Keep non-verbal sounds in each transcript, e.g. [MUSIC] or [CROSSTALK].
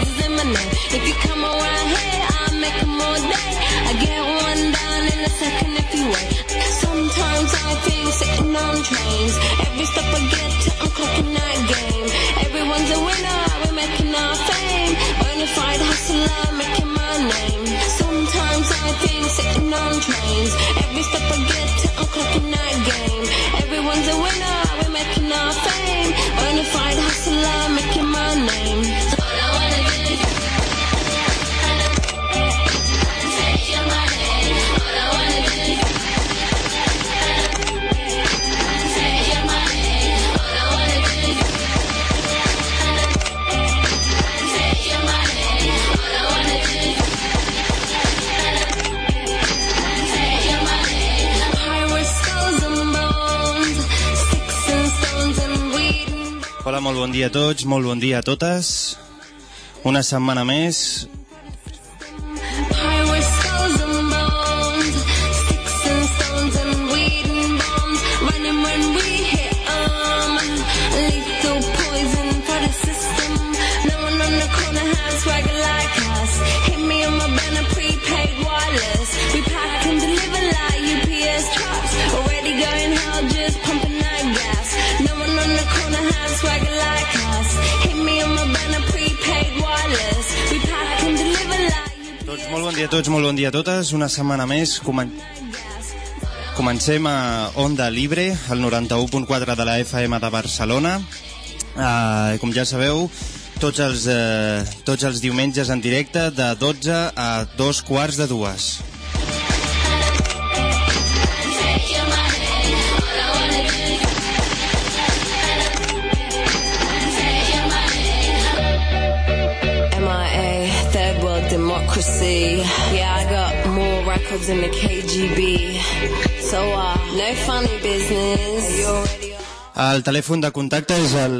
I got in my name. If you come around here, I'll make 'em all. Day. I get one down in a second if you wait. Sometimes I think sitting on trains. Every step I get to, I'm clocking that game. Everyone's a winner, we're making our fame. Bonafide hustler, making my name. Sometimes I think sitting on trains. Every step I get to, I'm clocking that game. Everyone's a winner, we're making our fame. Bonafide hustler, making my name. Molt bon dia a tots, molt bon dia a totes. Una setmana més. A tots, molt bon dia a totes. Una setmana més. Comen comencem a Onda Libre, el 91.4 de la FM de Barcelona. Uh, com ja sabeu, tots els, uh, tots els diumenges en directe de 12 a dos quarts de dues. Records than the KGB. So, uh, no funny business. El telèfon de contacte és el...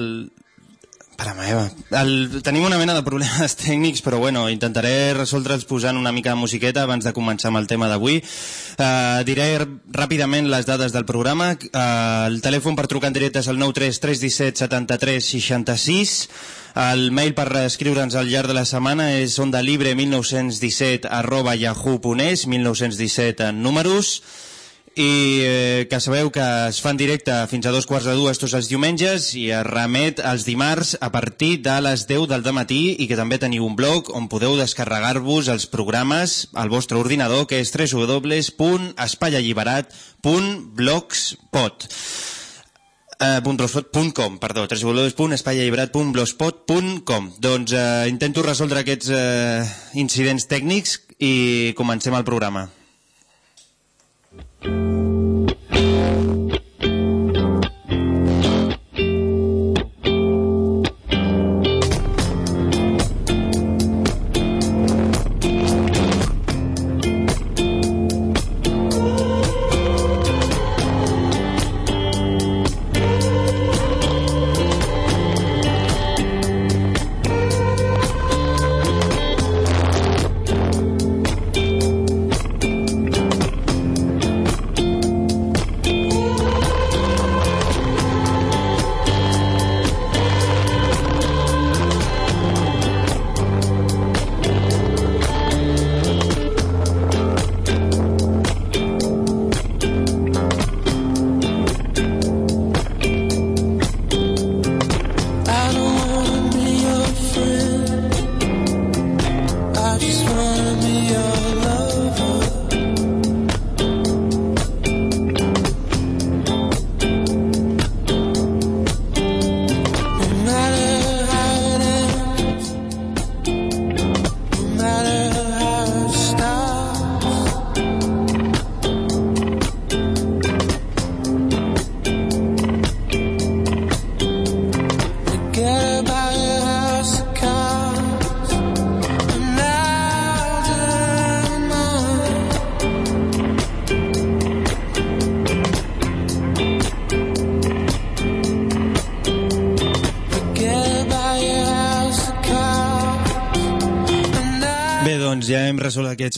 Pare meva. El... Tenim una mena de problemes [LAUGHS] tècnics, però bueno, intentaré resoldre'ls posant una mica de musiqueta abans de començar amb el tema d'avui. Uh, diré ràpidament les dades del programa. Uh, el telèfon per trucar en directe és el 93 317 73 66. El mail per escriure'ns al llarg de la setmana és ondalibre1917 arroba yahoo.es 1917 en números i eh, que sabeu que es fan directe fins a dos quarts de dues tots els diumenges i es remet els dimarts a partir de les 10 del matí i que també teniu un blog on podeu descarregar-vos els programes al vostre ordinador que és www.espaialliberat.blogspot eh, .blogspot.com, perdó, www.espaialliberat.blogspot.com Doncs eh, intento resoldre aquests eh, incidents tècnics i comencem el programa. Thank you.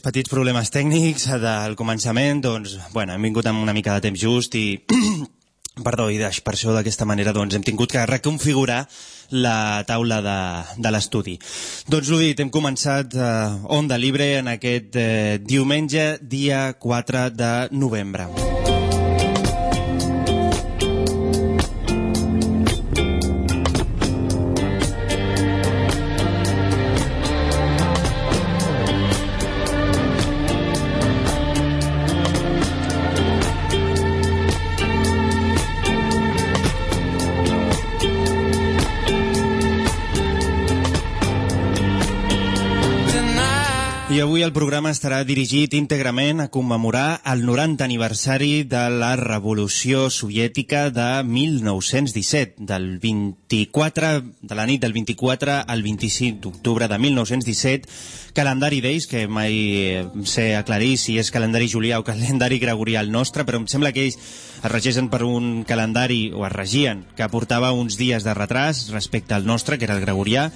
Petits problemes tècnics del començament, doncs, bueno, hem vingut amb una mica de temps just i... [CLEARS THROAT] Perdó, i per això d'aquesta manera doncs, hem tingut que reconfigurar la taula de, de l'estudi. Doncs l'ho dit, hem començat eh, Onda Libre en aquest eh, diumenge, dia 4 de novembre. Avui el programa estarà dirigit íntegrament a commemorar el 90 aniversari de la Revolució Soviètica de 1917, del 24, de la nit del 24 al 25 d'octubre de 1917, calendari d'ells, que mai eh, sé aclarir si és calendari julià o calendari gregorià el nostre, però em sembla que ells es regeixen per un calendari, o es regien, que portava uns dies de retras respecte al nostre, que era el gregorià,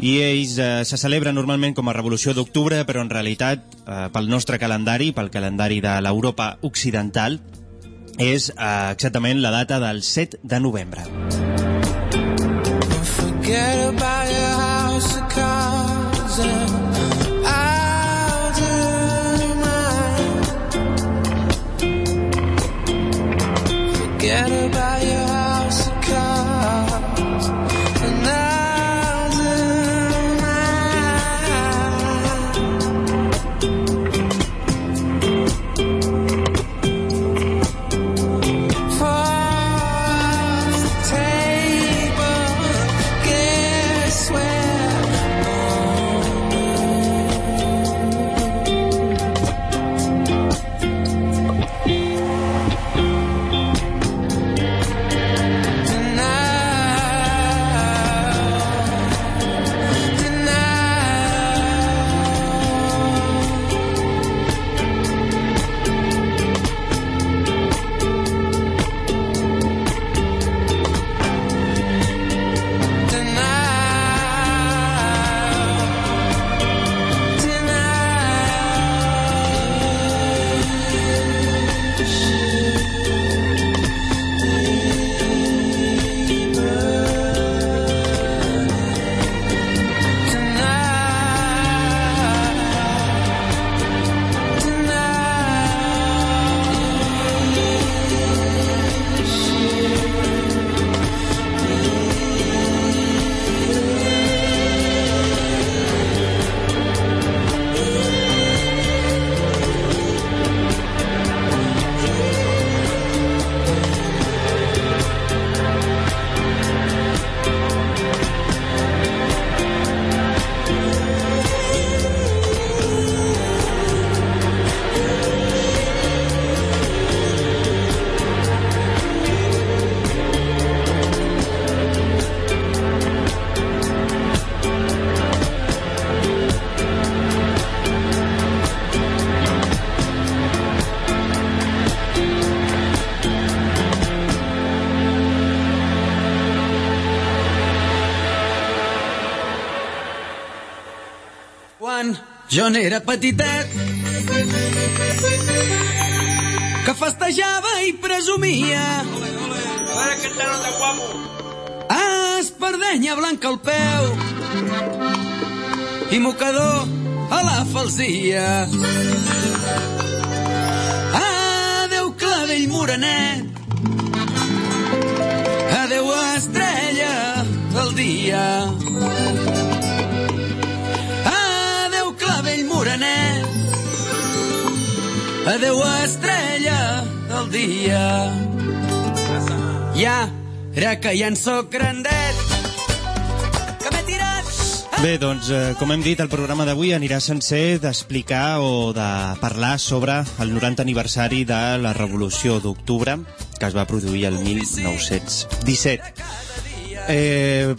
i ells eh, se celebren normalment com a Revolució d'Octubre, però en realitat, eh, pel nostre calendari, pel calendari de l'Europa Occidental, és eh, exactament la data del 7 de novembre. Forget about your house jo n'era petitet que festejava i presumia. Espardenya blanca al peu i mocador a la falsia. Adeu clavell morenet adeu estrella del dia Adeu, estrella del dia. Ja, era que ja en sóc grandet, que m'he tirat... Bé, doncs, eh, com hem dit, el programa d'avui anirà sencer d'explicar o de parlar sobre el 90 aniversari de la Revolució d'Octubre, que es va produir el 1917. Eh,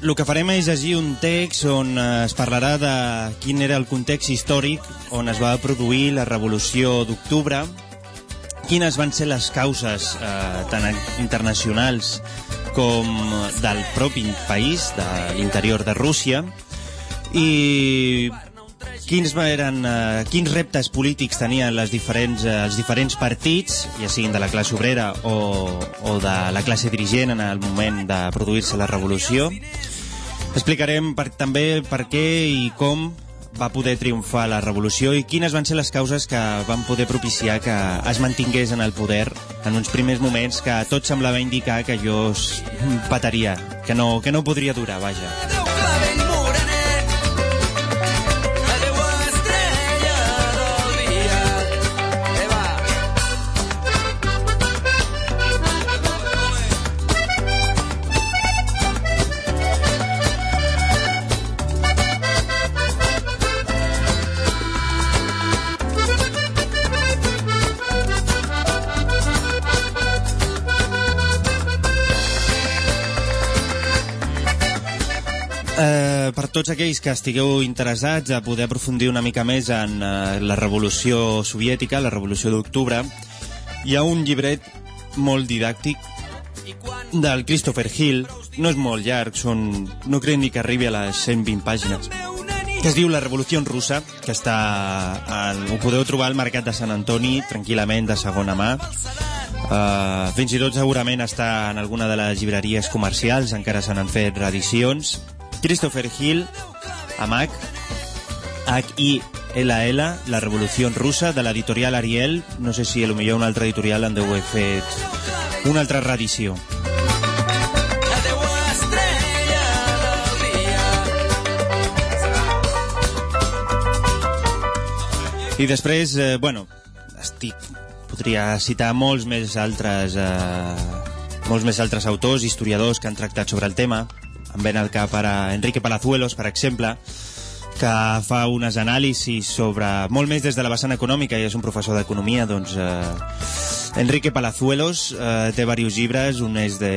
el que farem és llegir un text on eh, es parlarà de quin era el context històric on es va produir la Revolució d'Octubre, quines van ser les causes eh, tant internacionals com del propi país, de l'interior de Rússia, i quins eren, eh, quins reptes polítics tenien les diferents, eh, els diferents partits, ja siguin de la classe obrera o, o de la classe dirigent en el moment de produir-se la revolució. Explicarem per, també per què i com va poder triomfar la revolució i quines van ser les causes que van poder propiciar que es mantingués en el poder en uns primers moments que tot semblava indicar que es petaria, que no, que no podria durar, vaja. Per tots aquells que estigueu interessats a poder aprofundir una mica més en eh, la revolució soviètica, la revolució d'octubre, hi ha un llibret molt didàctic del Christopher Hill, no és molt llarg, són, no crec ni que arribi a les 120 pàgines, que es diu La revolució russa, que està al, ho podeu trobar al Mercat de Sant Antoni tranquil·lament de segona mà. Uh, fins i tot segurament està en alguna de les llibreries comercials, encara se n'han fet reedicions. Christopher Hill, amb H, H-I-L-L, La revolució russa, de l'editorial Ariel. No sé si potser un altre editorial en deu haver fet una altra reedició. I després, eh, bueno, estic, podria citar molts més altres eh, molts més altres autors, historiadors que han tractat sobre el tema. Em ven al cap ara Enrique Palazuelos, per exemple, que fa unes anàlisis sobre, molt més des de la vessant econòmica, i és un professor d'economia, doncs... Eh, Enrique Palazuelos eh, té diversos llibres, un és de,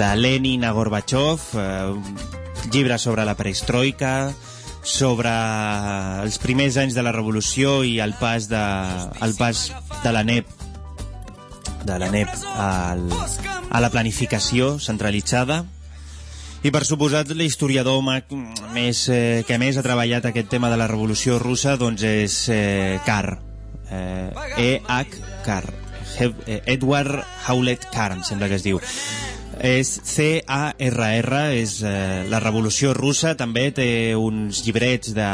de Lenin a Gorbachev, eh, un llibre sobre la perestroika, sobre els primers anys de la revolució i el pas de, el pas de la NEP de la NEP al, a la planificació centralitzada i per suposat l'historiador més, eh, que més ha treballat aquest tema de la revolució russa doncs és eh, Carr. Eh, E.H. Carr. Edward Howlett Carr em sembla que es diu. És C-A-R-R és eh, la revolució russa. També té uns llibrets de,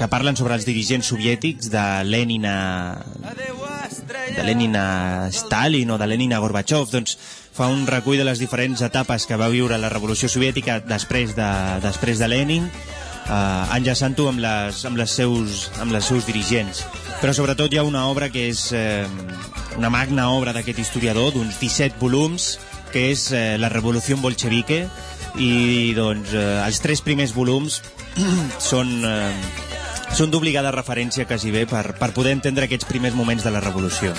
que parlen sobre els dirigents soviètics de Lenin a, de Lenin a Stalin o de Lenin a Gorbachev, doncs fa un recull de les diferents etapes que va viure la revolució soviètica després de, després de Lenin, eh, enllaçant-ho amb, les, amb, les seus, amb les seus dirigents. Però sobretot hi ha una obra que és eh, una magna obra d'aquest historiador, d'uns 17 volums, que és eh, La revolució bolchevique, i doncs eh, els tres primers volums [CLEARS THROAT] són... Eh, són d'obligada referència quasi bé per, per poder entendre aquests primers moments de la revolució.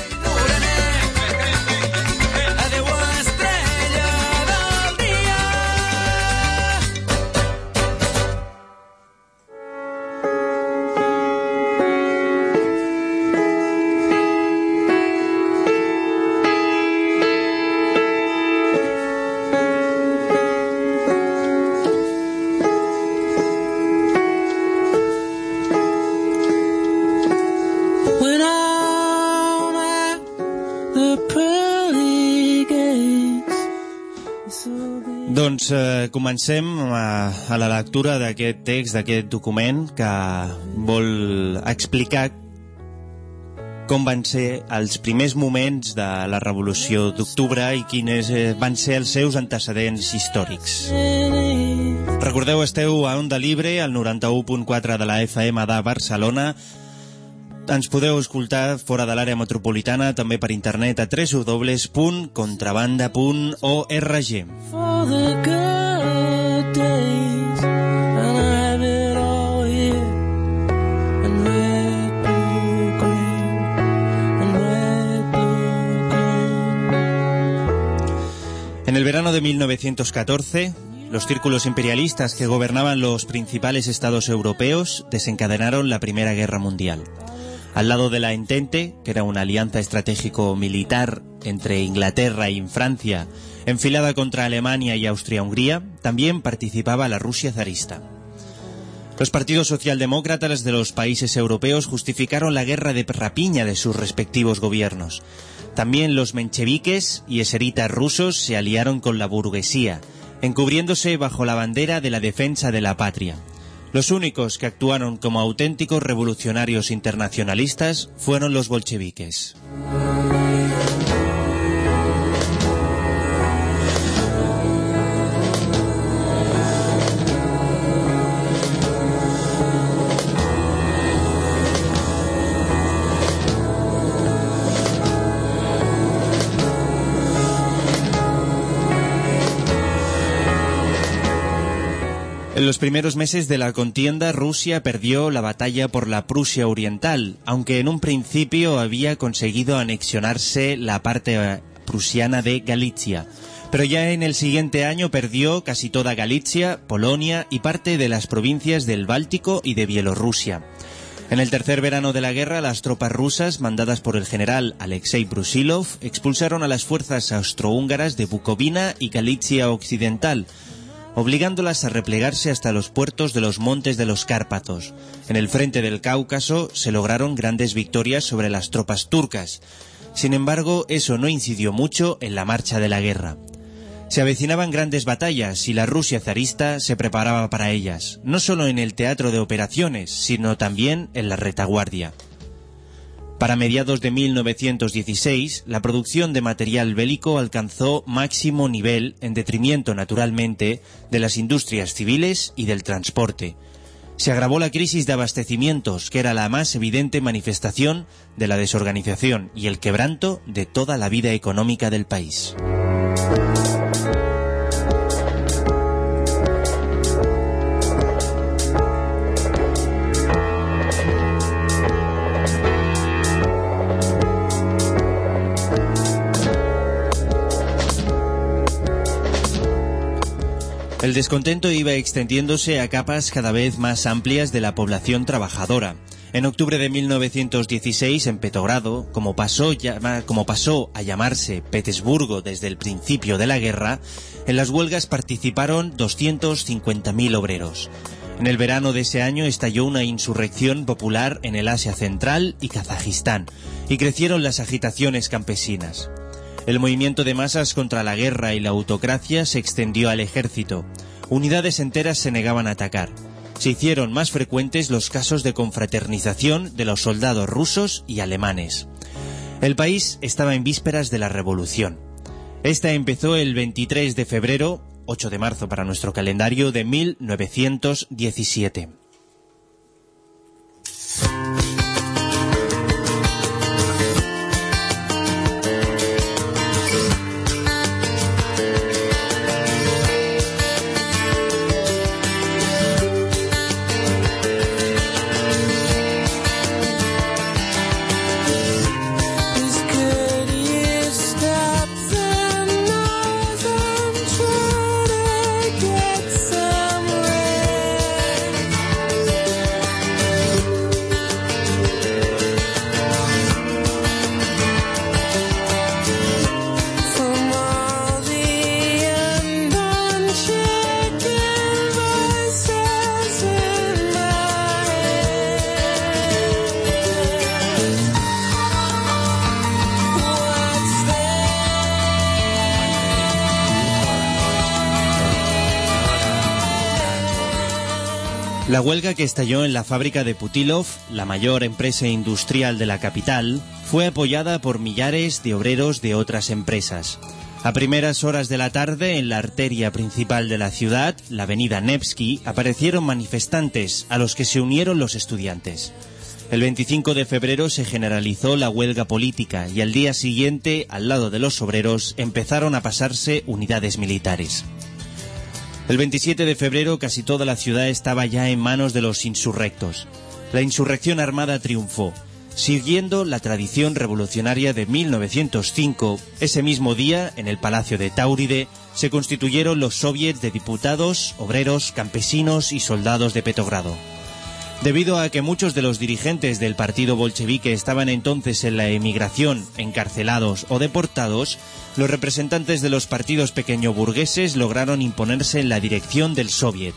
Comencem a, a la lectura d'aquest text, d'aquest document, que vol explicar com van ser els primers moments de la Revolució d'Octubre i quins eh, van ser els seus antecedents històrics. Recordeu, esteu a Onda Libre, al 91.4 de la FM de Barcelona. Ens podeu escoltar fora de l'àrea metropolitana, també per internet a www.contrabanda.org. for the En el verano de 1914, los círculos imperialistas que gobernaban los principales estados europeos desencadenaron la Primera Guerra Mundial. Al lado de la Entente, que era una alianza estratégico-militar entre Inglaterra y Francia, enfilada contra Alemania y Austria-Hungría, también participaba la Rusia zarista. Los partidos socialdemócratas de los países europeos justificaron la guerra de rapiña de sus respectivos gobiernos. También los mencheviques y eseritas rusos se aliaron con la burguesía, encubriéndose bajo la bandera de la defensa de la patria. Los únicos que actuaron como auténticos revolucionarios internacionalistas fueron los bolcheviques. En los primeros meses de la contienda, Rusia perdió la batalla por la Prusia Oriental, aunque en un principio había conseguido anexionarse la parte eh, prusiana de Galicia. Pero ya en el siguiente año perdió casi toda Galicia, Polonia y parte de las provincias del Báltico y de Bielorrusia. En el tercer verano de la guerra, las tropas rusas, mandadas por el general Alexei Brusilov, expulsaron a las fuerzas austrohúngaras de Bucovina y Galicia Occidental, obligándolas a replegarse hasta los puertos de los montes de los Cárpatos. En el frente del Cáucaso se lograron grandes victorias sobre las tropas turcas. Sin embargo, eso no incidió mucho en la marcha de la guerra. Se avecinaban grandes batallas y la Rusia zarista se preparaba para ellas, no solo en el teatro de operaciones, sino también en la retaguardia. Para mediados de 1916, la producción de material bélico alcanzó máximo nivel en detrimento, naturalmente, de las industrias civiles y del transporte. Se agravó la crisis de abastecimientos, que era la más evidente manifestación de la desorganización y el quebranto de toda la vida económica del país. El descontento iba extendiéndose a capas cada vez más amplias de la población trabajadora. En octubre de 1916, en Petrogrado, como pasó, llama- como pasó a llamarse Petersburgo desde el principio de la guerra, en las huelgas participaron 250.000 obreros. En el verano de ese año estalló una insurrección popular en el Asia Central y Kazajistán, y crecieron las agitaciones campesinas. El movimiento de masas contra la guerra y la autocracia se extendió al ejército. Unidades enteras se negaban a atacar. Se hicieron más frecuentes los casos de confraternización de los soldados rusos y alemanes. El país estaba en vísperas de la revolución. Esta empezó el 23 de febrero, 8 de marzo para nuestro calendario, de 1917. La huelga que estalló en la fábrica de Putilov, la mayor empresa industrial de la capital, fue apoyada por millares de obreros de otras empresas. A primeras horas de la tarde, en la arteria principal de la ciudad, la avenida Nevsky, aparecieron manifestantes, a los que se unieron los estudiantes. El 25 de febrero se generalizó la huelga política y al día siguiente, al lado de los obreros, empezaron a pasarse unidades militares. El 27 de febrero casi toda la ciudad estaba ya en manos de los insurrectos. La insurrección armada triunfó. Siguiendo la tradición revolucionaria de 1905, ese mismo día, en el Palacio de Táuride, se constituyeron los soviets de diputados, obreros, campesinos y soldados de Petrogrado. Debido a que muchos de los dirigentes del partido bolchevique estaban entonces en la emigración, encarcelados o deportados, los representantes de los partidos pequeño burgueses lograron imponerse en la dirección del soviet.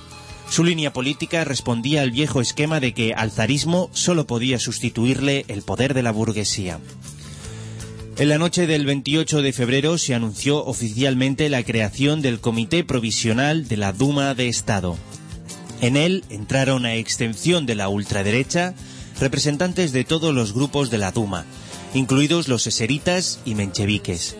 Su línea política respondía al viejo esquema de que al zarismo solo podía sustituirle el poder de la burguesía. En la noche del 28 de febrero se anunció oficialmente la creación del Comité Provisional de la Duma de Estado. En él entraron a excepción de la ultraderecha representantes de todos los grupos de la Duma, incluidos los eseritas y mencheviques.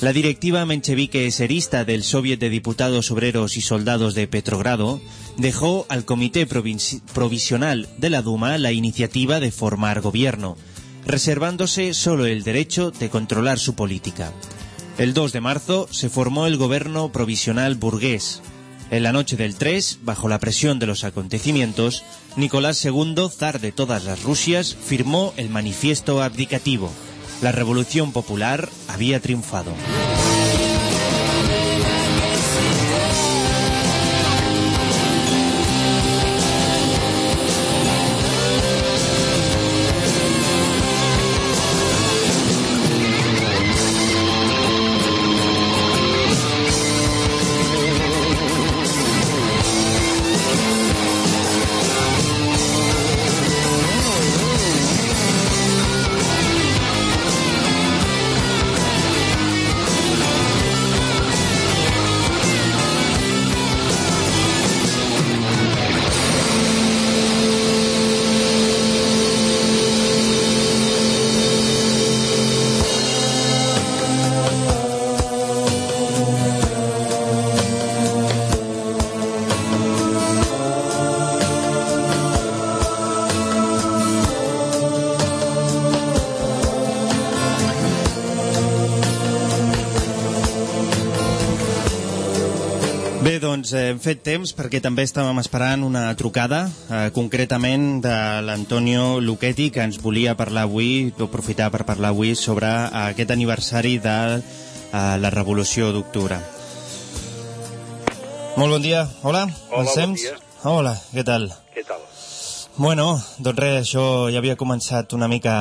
La directiva menchevique-eserista del Soviet de Diputados Obreros y Soldados de Petrogrado dejó al Comité Provisional de la Duma la iniciativa de formar gobierno, reservándose solo el derecho de controlar su política. El 2 de marzo se formó el gobierno provisional burgués. En la noche del 3, bajo la presión de los acontecimientos, Nicolás II, zar de todas las Rusias, firmó el manifiesto abdicativo. La revolución popular había triunfado. Fet temps perquè també estàvem esperant una trucada, eh, concretament de l'Antonio Luchetti, que ens volia parlar avui, aprofitar per parlar avui sobre eh, aquest aniversari de eh, la Revolució d'Octubre. Molt bon dia. Hola, Hola, bon dia. Hola, què tal? Què tal? Bueno, doncs res, això ja havia començat una mica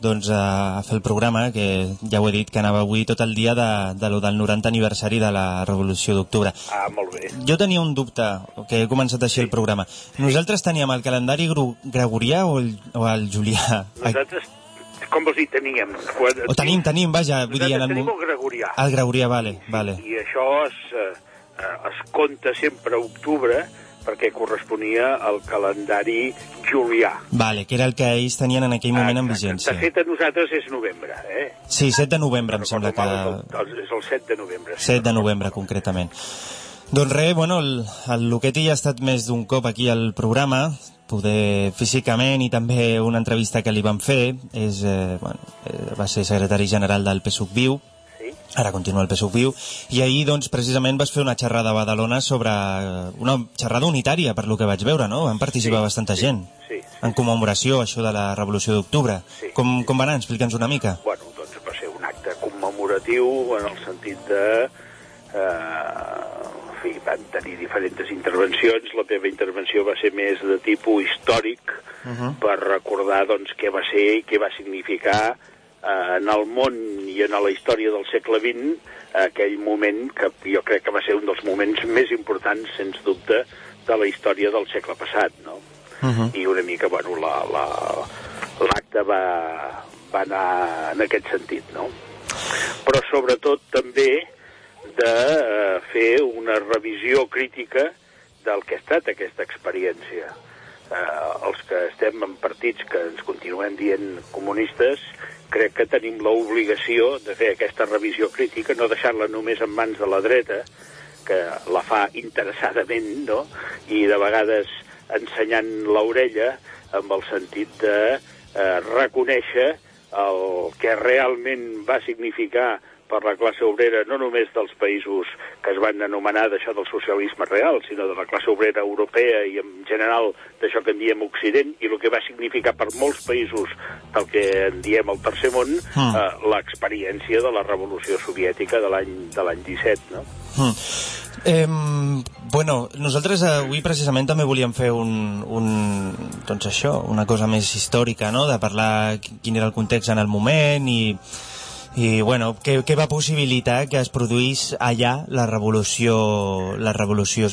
doncs, a fer el programa, que ja ho he dit, que anava avui tot el dia de, de lo del 90 aniversari de la Revolució d'Octubre. Ah, molt bé. Jo tenia un dubte, que he començat així el programa. Nosaltres teníem el calendari gregorià o el, o el julià? Nosaltres, com vols dir, teníem... Quan, O tenim, tenim, vaja, vull dir... En el, tenim el gregorià. el gregorià, vale, vale. I això es, eh, eh, es compta sempre a octubre perquè corresponia al calendari julià. Vale, que era el que ells tenien en aquell moment en Exacte. vigència. De fet, a nosaltres és novembre, eh? Sí, 7 de novembre, em sembla que... És el, és el 7 de novembre. 7 de novembre, concretament. Doncs res, bueno, el, el Luquetti ja ha estat més d'un cop aquí al programa, poder físicament i també una entrevista que li van fer, és, eh, bueno, eh, va ser secretari general del PSUC Viu, Sí? Ara continua el PSUC Viu, i ahir, doncs, precisament vas fer una xerrada a Badalona sobre... eh, una xerrada unitària, per lo que vaig veure, no? Van participar Sí, bastanta sí, gent. sí. En commemoració, això de la Revolució d'Octubre. Sí. Com, com va anar? Explica'ns una mica. Bueno, doncs va ser un acte commemoratiu en el sentit de... Eh, en fi, van tenir diferents intervencions. La meva intervenció va ser més de tipus històric uh -huh. per recordar doncs, què va ser i què va significar eh, en el món i en la història del segle XX aquell moment que jo crec que va ser un dels moments més importants, sens dubte, de la història del segle passat, no? Uh -huh. i una mica, bueno, l'acte la, l'acte va, va anar en aquest sentit, no? Però sobretot també de eh, fer una revisió crítica del que ha estat aquesta experiència. Eh, els que estem en partits que ens continuem dient comunistes, crec que tenim l'obligació de fer aquesta revisió crítica, no deixar-la només en mans de la dreta, que la fa interessadament, no?, i de vegades ensenyant l'orella amb el sentit de eh, reconèixer el que realment va significar per la classe obrera, no només dels països que es van anomenar d'això del socialisme real, sinó de la classe obrera europea i en general d'això que en diem Occident, i el que va significar per molts països del que en diem el Tercer Món, Mm. eh, l'experiència de la Revolució Soviètica de l'any de l'any 17, no? Mm. Eh, bueno, nosaltres avui precisament també volíem fer un, un, doncs això, una cosa més històrica, no?, de parlar qui- quin era el context en el moment i, i bueno, què, què va possibilitar que es produís allà la revolució, la revolució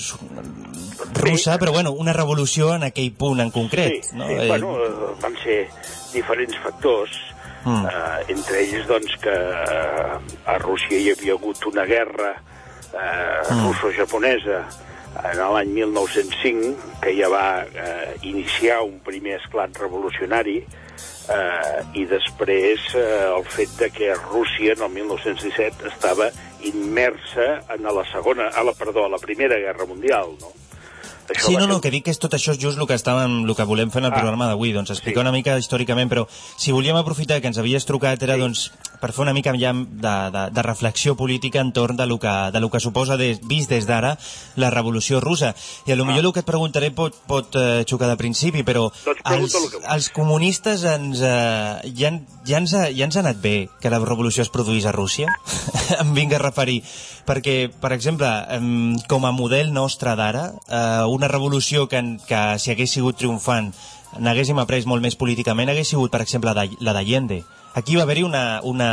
russa, però bueno, una revolució en aquell punt en concret. Sí, no? sí Eh, bueno, van ser diferents factors, Mm. eh, entre ells doncs, que eh, a Rússia hi havia hagut una guerra eh, Mm. russo-japonesa en l'any 1905, que ja va eh, iniciar un primer esclat revolucionari, eh, i després eh, el fet de que Rússia, en el 1917, estava immersa en la segona, a la, perdó, a la Primera Guerra Mundial, no? Això Sí, no, no, que dic que és tot això és just el que estàvem, el que volem fer en el Ah, programa d'avui, doncs explicar sí. una mica històricament, però si volíem aprofitar que ens havies trucat era Sí. doncs per fer una mica ja de, de, de reflexió política entorn de lo que, de lo que suposa des, vist des d'ara la revolució russa. I a lo millor el que et preguntaré pot, pot eh, xocar de principi, però Doncs els, el els comunistes ens, eh, ja, ja, ens ja ens ha anat bé que la revolució es produís a Rússia? [LAUGHS] em vinc a referir. Perquè, per exemple, em, com a model nostre d'ara, eh, una revolució que, que si hagués sigut triomfant n'haguéssim après molt més políticament hagués sigut, per exemple, la de- la d'Allende. Aquí va haver-hi una, una,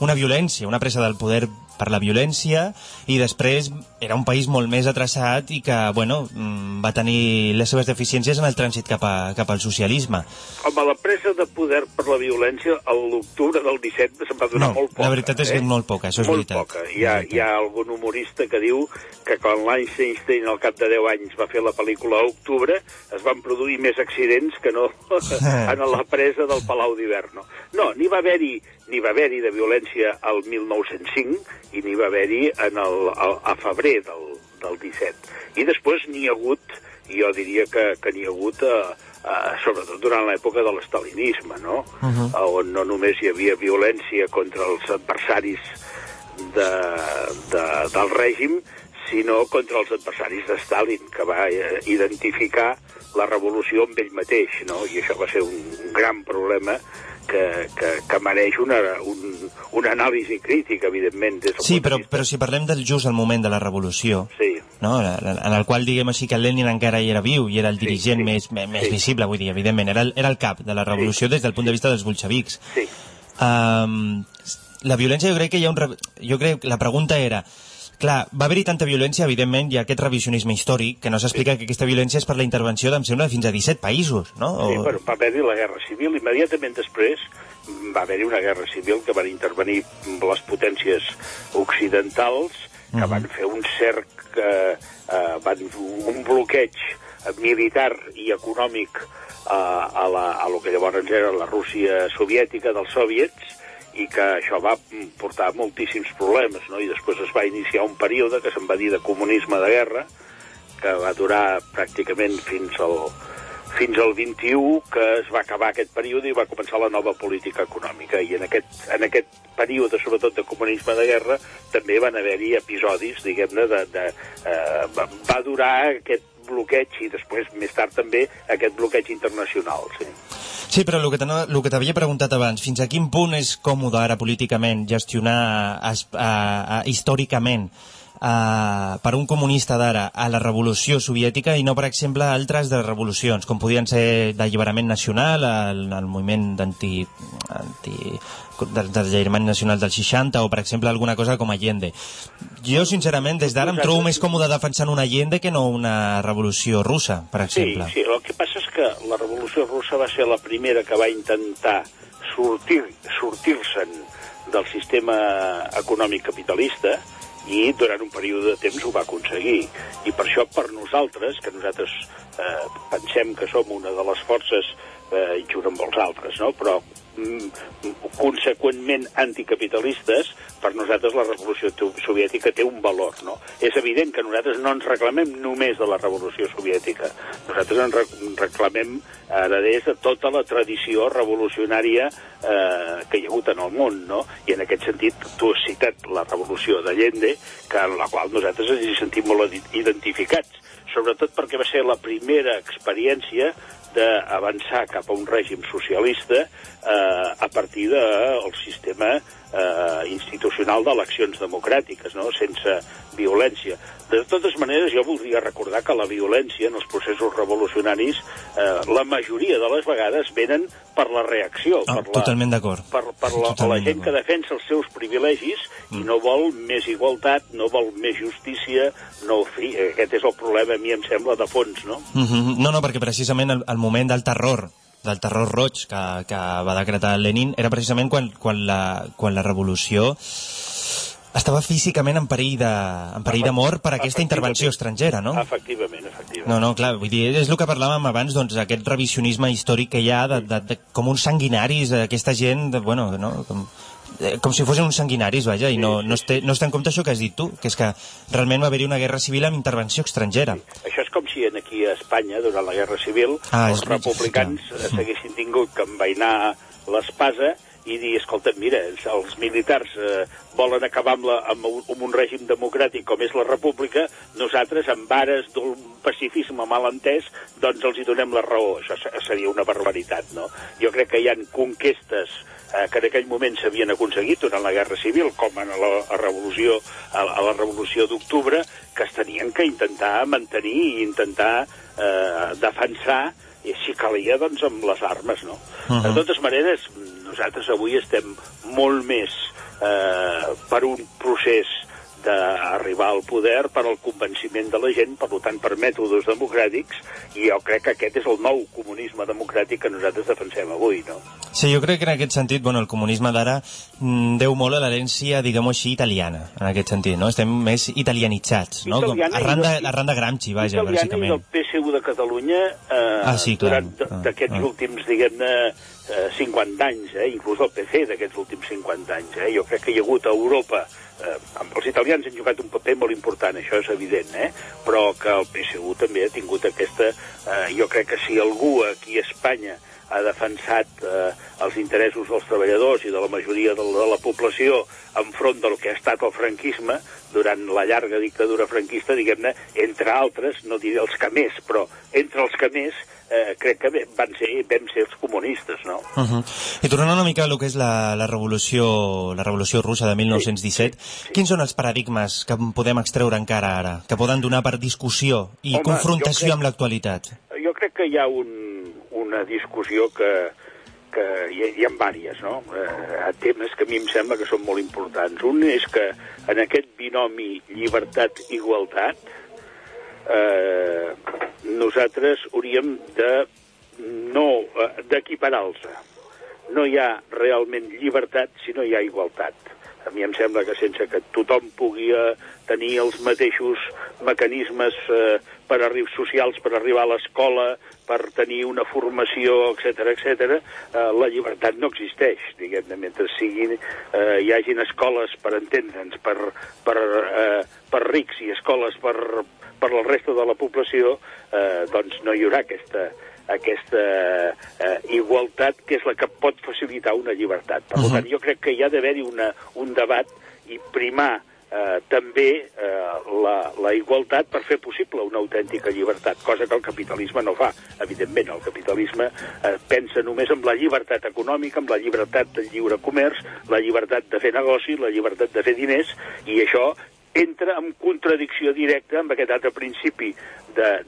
una violència, una presa del poder per la violència i després era un país molt més atrasat i que, bueno, mm, va tenir les seves deficiències en el trànsit cap, a, cap al socialisme. Home, la presa de poder per la violència a l'octubre del 17 se'n va donar No, molt poca. la veritat és que eh? molt poca, això és molt veritat. Poca. Hi ha, hi ha algun humorista que diu que quan l'Einstein al cap de 10 anys va fer la pel·lícula a octubre es van produir més accidents que no [LAUGHS] en la presa del Palau d'Hivern. No n'hi va haver-hi n'hi va haver-hi de violència al 1905 i n'hi va haver-hi en el, a, a febrer del, del 17. I després n'hi ha hagut, jo diria que, que n'hi ha hagut eh, eh, sobretot durant l'època de l'estalinisme, no? Uh -huh. on no només hi havia violència contra els adversaris de, de, del règim, sinó contra els adversaris de Stalin, que va eh, identificar la revolució amb ell mateix, no? I això va ser un gran problema que, que, que mereix una, un, una anàlisi crítica, evidentment, des Sí, però, però si parlem del just al moment de la revolució, Sí, no? en el qual diguem així que Lenin encara hi era viu i era el dirigent sí. més, més, Sí. visible, vull dir, evidentment, era el, era el cap de la revolució des del punt de vista dels bolxevics. sí. Um, la violència, jo crec que hi ha un... Jo crec que la pregunta era... Clar, va haver-hi tanta violència, evidentment, ha aquest revisionisme històric, que no s'explica que aquesta violència és per la intervenció, em sembla, fins a 17 països, no? Sí, O- bueno, va haver-hi la Guerra Civil. Immediatament després va haver-hi una Guerra Civil que van intervenir les potències occidentals, que van fer un cerc, eh, eh, van, un bloqueig militar i econòmic eh, a, la, a lo que llavors era la Rússia soviètica dels soviets, i que això va portar moltíssims problemes, no? I després es va iniciar un període que se'n va dir de comunisme de guerra, que va durar pràcticament fins al, fins al 21, que es va acabar aquest període i va començar la nova política econòmica. I en aquest, en aquest període, sobretot de comunisme de guerra, també van haver-hi episodis, diguem-ne, de, de, eh, va, durar aquest bloqueig i després, més tard també, aquest bloqueig internacional, sí. Sí, però el que que t'havia preguntat abans, fins a quin punt és còmode ara políticament gestionar es, a, a, històricament a, per un comunista d'ara a la revolució soviètica i no, per exemple, a altres de revolucions, com podien ser d'alliberament nacional, el, el moviment d'anti... Anti, del, del alliberament nacional del 60 o, per exemple, alguna cosa com Allende. Jo, sincerament, des d'ara em trobo més còmode defensant una Allende que no una revolució russa, per exemple. Sí, sí, el que passa és que la revolució russa va ser la primera que va intentar sortir sortir-se'n del sistema econòmic capitalista i durant un període de temps ho va aconseguir. I per això, per nosaltres, que nosaltres eh, pensem que som una de les forces eh, junt amb els altres, no? però conseqüentment anticapitalistes, per nosaltres la revolució soviètica té un valor. No? És evident que nosaltres no ens reclamem només de la revolució soviètica. Nosaltres ens re- reclamem hereders de tota la tradició revolucionària eh, que hi ha hagut en el món. No? I en aquest sentit, tu has citat la revolució d'Allende, que en la qual nosaltres ens hi sentim molt identificats sobretot perquè va ser la primera experiència d'avançar cap a un règim socialista eh, a partir del de, sistema eh, institucional d'eleccions democràtiques, no? sense violència. De totes maneres, jo voldria recordar que la violència en els processos revolucionaris, eh, la majoria de les vegades venen per la reacció, Ah, per, la, totalment d'acord. per, per la, la gent que defensa els seus privilegis i no vol més igualtat, no vol més justícia, no, fi, aquest és el problema, a mi em sembla, de fons, no? Mhm. No, no, perquè precisament el, el moment del terror del terror roig que, que va decretar Lenin era precisament quan, quan, la, quan la revolució estava físicament en perill de, en perill de mort per aquesta intervenció estrangera, no? Efectivament, efectivament. No, no, clar, vull dir, és el que parlàvem abans, doncs, aquest revisionisme històric que hi ha de, de, de, com uns sanguinaris, aquesta gent, de, bueno, no, com, eh, com si fossin uns sanguinaris, vaja, i no, no, es té, no es té en compte això que has dit tu, que és que realment va haver-hi una guerra civil amb intervenció estrangera. Això és com si en aquí a Espanya, durant la Guerra Civil, Ah, els republicans eh, s'haguessin tingut que envainar l'espasa i dir, escolta, mira, els, militars eh, volen acabar amb, la, amb, un, amb un règim democràtic com és la república, nosaltres, amb vares d'un pacifisme malentès, doncs els hi donem la raó. Això se- seria una barbaritat, no? Jo crec que hi han conquestes eh, que en aquell moment s'havien aconseguit durant la Guerra Civil, com en la, a revolució, a, a la Revolució d'Octubre, que es tenien que intentar mantenir i intentar eh, defensar, i si calia, doncs, amb les armes, no? Uh -huh. De totes maneres, nosaltres avui estem molt més eh, per un procés d'arribar al poder per al convenciment de la gent, per tant per mètodes democràtics, i jo crec que aquest és el nou comunisme democràtic que nosaltres defensem avui, no? Sí, jo crec que en aquest sentit, bueno, el comunisme d'ara mm, deu molt a l'herència, diguem-ho així, italiana, en aquest sentit, no? Estem més italianitzats, no? Com, Italiana arran, de, arran de Gramsci, vaja, italiana i bàsicament. del PSU de Catalunya eh, Ah, sí, clar. durant Ah, d'aquests ah. últims, diguem-ne, eh, 50 anys, eh, inclús el PC d'aquests últims 50 anys. Eh? Jo crec que hi ha hagut a Europa, eh, els italians han jugat un paper molt important, això és evident, eh? però que el PSU també ha tingut aquesta... Eh, jo crec que si algú aquí a Espanya ha defensat eh, els interessos dels treballadors i de la majoria de la, de la població enfront del que ha estat el franquisme durant la llarga dictadura franquista, diguem-ne, entre altres, no diré els que més, però entre els que més, eh, crec que van ser, vam ser els comunistes, no? Uh -huh. I tornant una mica a lo que és la, la, revolució, la revolució russa de 1917, quins són els paradigmes que podem extreure encara ara, que poden donar per discussió i Home, confrontació crec- amb l'actualitat? Jo crec que hi ha un, una discussió que, que hi, ha- hi ha diverses, no? Eh, temes que a mi em sembla que són molt importants. Un és que en aquest binomi llibertat-igualtat eh, nosaltres hauríem de no eh, d'equiparar-los. No hi ha realment llibertat si no hi ha igualtat. A mi em sembla que sense que tothom pugui eh, tenir els mateixos mecanismes eh, per arri socials per arribar a l'escola, per tenir una formació, etc etc, eh, la llibertat no existeix, diguem-ne, mentre siguin, eh, hi hagin escoles, per entendre'ns, per, per, eh, per rics i escoles per, per la resta de la població, eh, doncs no hi haurà aquesta, aquesta eh, igualtat que és la que pot facilitar una llibertat. Per uh -huh. tant, jo crec que hi ha d'haver-hi un debat i primar eh, també eh, la, la igualtat per fer possible una autèntica llibertat, cosa que el capitalisme no fa. Evidentment, el capitalisme eh, pensa només en la llibertat econòmica, en la llibertat del lliure comerç, la llibertat de fer negoci, la llibertat de fer diners, i això entra en contradicció directa amb aquest altre principi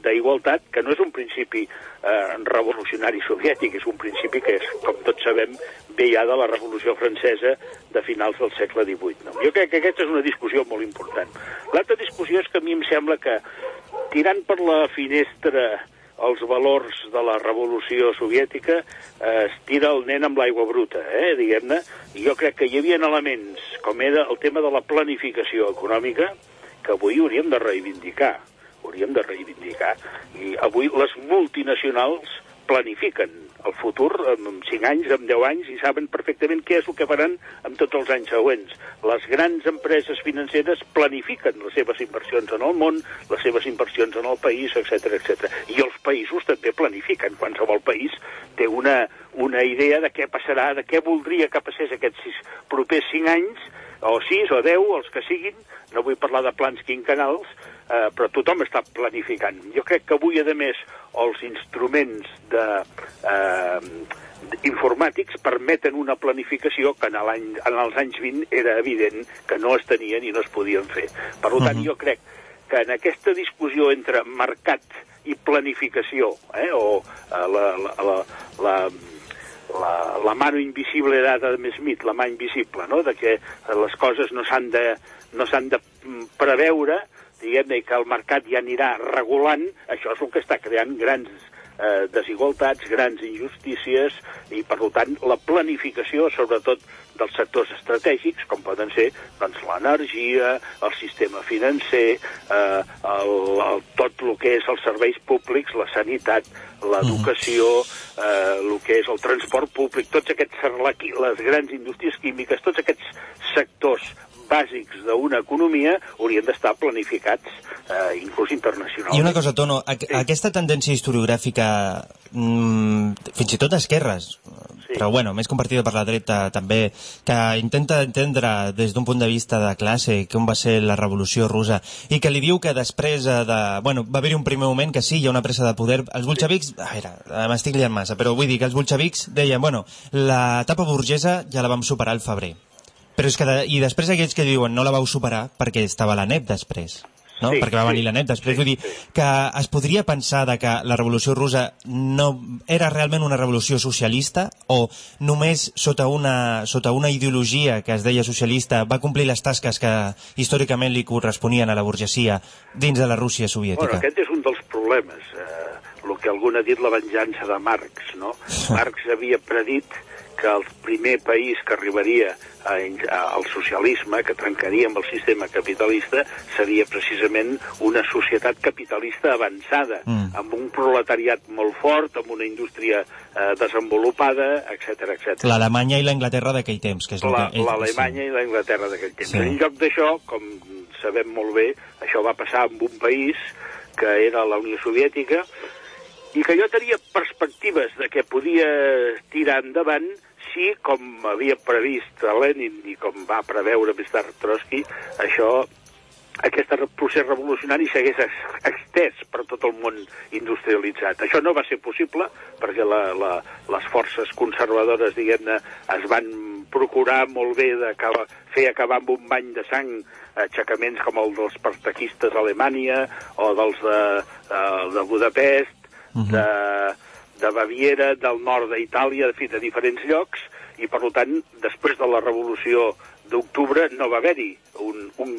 d'igualtat, que no és un principi eh, revolucionari soviètic, és un principi que, és, com tots sabem, ve ja de la Revolució Francesa de finals del segle XVIII. No? Jo crec que aquesta és una discussió molt important. L'altra discussió és que a mi em sembla que, tirant per la finestra els valors de la revolució soviètica, eh, es tira el nen amb l'aigua bruta, eh, diguem-ne. Jo crec que hi havia elements, com era el tema de la planificació econòmica, que avui hauríem de reivindicar. Hauríem de reivindicar. I avui les multinacionals planifiquen el futur en 5 anys, en 10 anys, i saben perfectament què és el que faran en tots els anys següents. Les grans empreses financeres planifiquen les seves inversions en el món, les seves inversions en el país, etc etc. I els països també planifiquen. Qualsevol país té una, una idea de què passarà, de què voldria que passés aquests sis, propers 5 anys, o 6 o 10, els que siguin, no vull parlar de plans quinquenals, eh, però tothom està planificant. Jo crec que avui, a més, els instruments de, eh, informàtics permeten una planificació que en, l'any- en els anys 20 era evident que no es tenien i no es podien fer. Per tant, Mhm. jo crec que en aquesta discussió entre mercat i planificació, eh, o eh, la, la, la, la, la, la mano invisible d'Adam Smith, la mà invisible, no? de que les coses no s'han de, no s'han de mm, preveure, diguem-ne, que el mercat ja anirà regulant, això és el que està creant grans eh, desigualtats, grans injustícies, i per tant la planificació, sobretot dels sectors estratègics, com poden ser doncs, l'energia, el sistema financer, eh, el, el, tot el que és els serveis públics, la sanitat, l'educació, eh, el que és el transport públic, tots aquests les grans indústries químiques, tots aquests sectors bàsics d'una economia haurien d'estar planificats, eh, inclús internacionalment. I una cosa, Tono, a, Sí. aquesta tendència historiogràfica, mm, fins i tot d'esquerres, Sí. però bueno, més compartida per la dreta també, que intenta entendre des d'un punt de vista de classe com va ser la revolució russa i que li diu que després eh, de... Bueno, va haver-hi un primer moment que sí, hi ha una pressa de poder. Els bolxevics... A veure, m'estic liant massa, però vull dir que els bolxevics deien, bueno, l'etapa burgesa ja la vam superar al febrer. Però és que, de, i després aquells que diuen no la vau superar perquè estava la NEP després, no? Sí, perquè va sí. venir la NEP després. Sí, Vull dir sí. que es podria pensar de que la revolució russa no era realment una revolució socialista o només sota una, sota una ideologia que es deia socialista va complir les tasques que històricament li corresponien a la burgesia dins de la Rússia Bueno, soviètica. aquest és un dels problemes, eh, el que algú ha dit la venjança de Marx, no? [LAUGHS] Marx havia predit que el primer país que arribaria a, a, al socialisme, que trencaria amb el sistema capitalista, seria precisament una societat capitalista avançada, Mm. amb un proletariat molt fort, amb una indústria eh, desenvolupada, etc etc. L'Alemanya i l'Anglaterra d'aquell temps, que és ell- l'Alemanya i l'Anglaterra d'aquell temps. Sí. En lloc d'això, com sabem molt bé, això va passar amb un país que era la Unió Soviètica i que jo tenia perspectives de que podia tirar endavant si, com havia previst Lenin i com va preveure més tard Trotsky, això aquest procés revolucionari s'hagués ex- extès per tot el món industrialitzat. Això no va ser possible perquè la, la, les forces conservadores, diguem-ne, es van procurar molt bé de acabar, fer acabar amb un bany de sang aixecaments com el dels partaquistes a Alemanya o dels de, de, de Budapest, de, de Baviera, del nord d'Itàlia, de, fi, de diferents llocs, i per tant, després de la revolució d'octubre no va haver-hi un, un,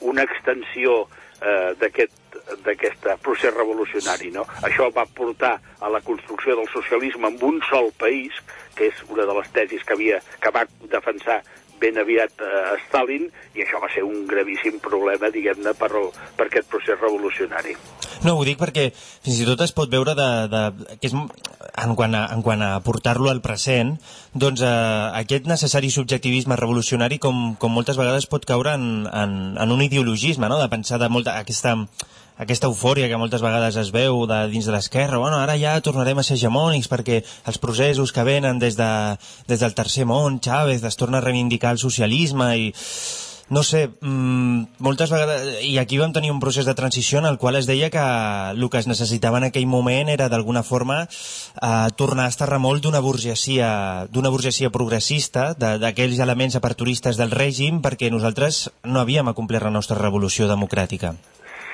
una extensió eh, d'aquest d'aquest procés revolucionari. No? Això va portar a la construcció del socialisme en un sol país, que és una de les tesis que, havia, que va defensar ben aviat eh, Stalin, i això va ser un gravíssim problema, diguem-ne, per, per aquest procés revolucionari. No, ho dic perquè fins i tot es pot veure de, de, que és, en quant a, en a portar-lo al present, doncs eh, aquest necessari subjectivisme revolucionari com, com moltes vegades pot caure en, en, en un ideologisme, no? de pensar de molta, aquesta, aquesta eufòria que moltes vegades es veu de, dins de l'esquerra, bueno, ara ja tornarem a ser hegemònics perquè els processos que venen des, de, des del tercer món, Chávez, es torna a reivindicar el socialisme i no sé, mmm, moltes vegades... I aquí vam tenir un procés de transició en el qual es deia que el que es necessitava en aquell moment era, d'alguna forma, eh, tornar a estar remolc d'una burgesia, d'una burgesia progressista, d'aquells elements aperturistes del règim, perquè nosaltres no havíem acomplert la nostra revolució democràtica.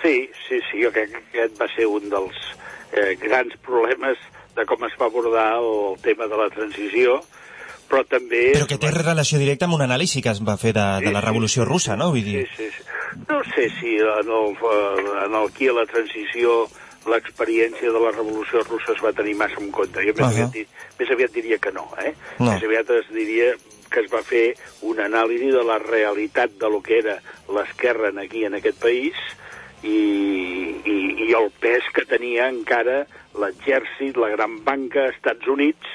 Sí, sí, sí, jo crec que aquest va ser un dels eh, grans problemes de com es va abordar el tema de la transició, però també... Però que té relació directa amb un anàlisi que es va fer de, de la revolució russa, no? Vull dir... Sí, sí, sí. No sé si en el, eh, en el aquí a la transició l'experiència de la revolució russa es va tenir massa en compte. Jo més, Ahà. aviat, di- més aviat diria que no, eh? No. Més aviat es diria que es va fer una anàlisi de la realitat de lo que era l'esquerra aquí en aquest país i, i, i el pes que tenia encara l'exèrcit, la gran banca, Estats Units,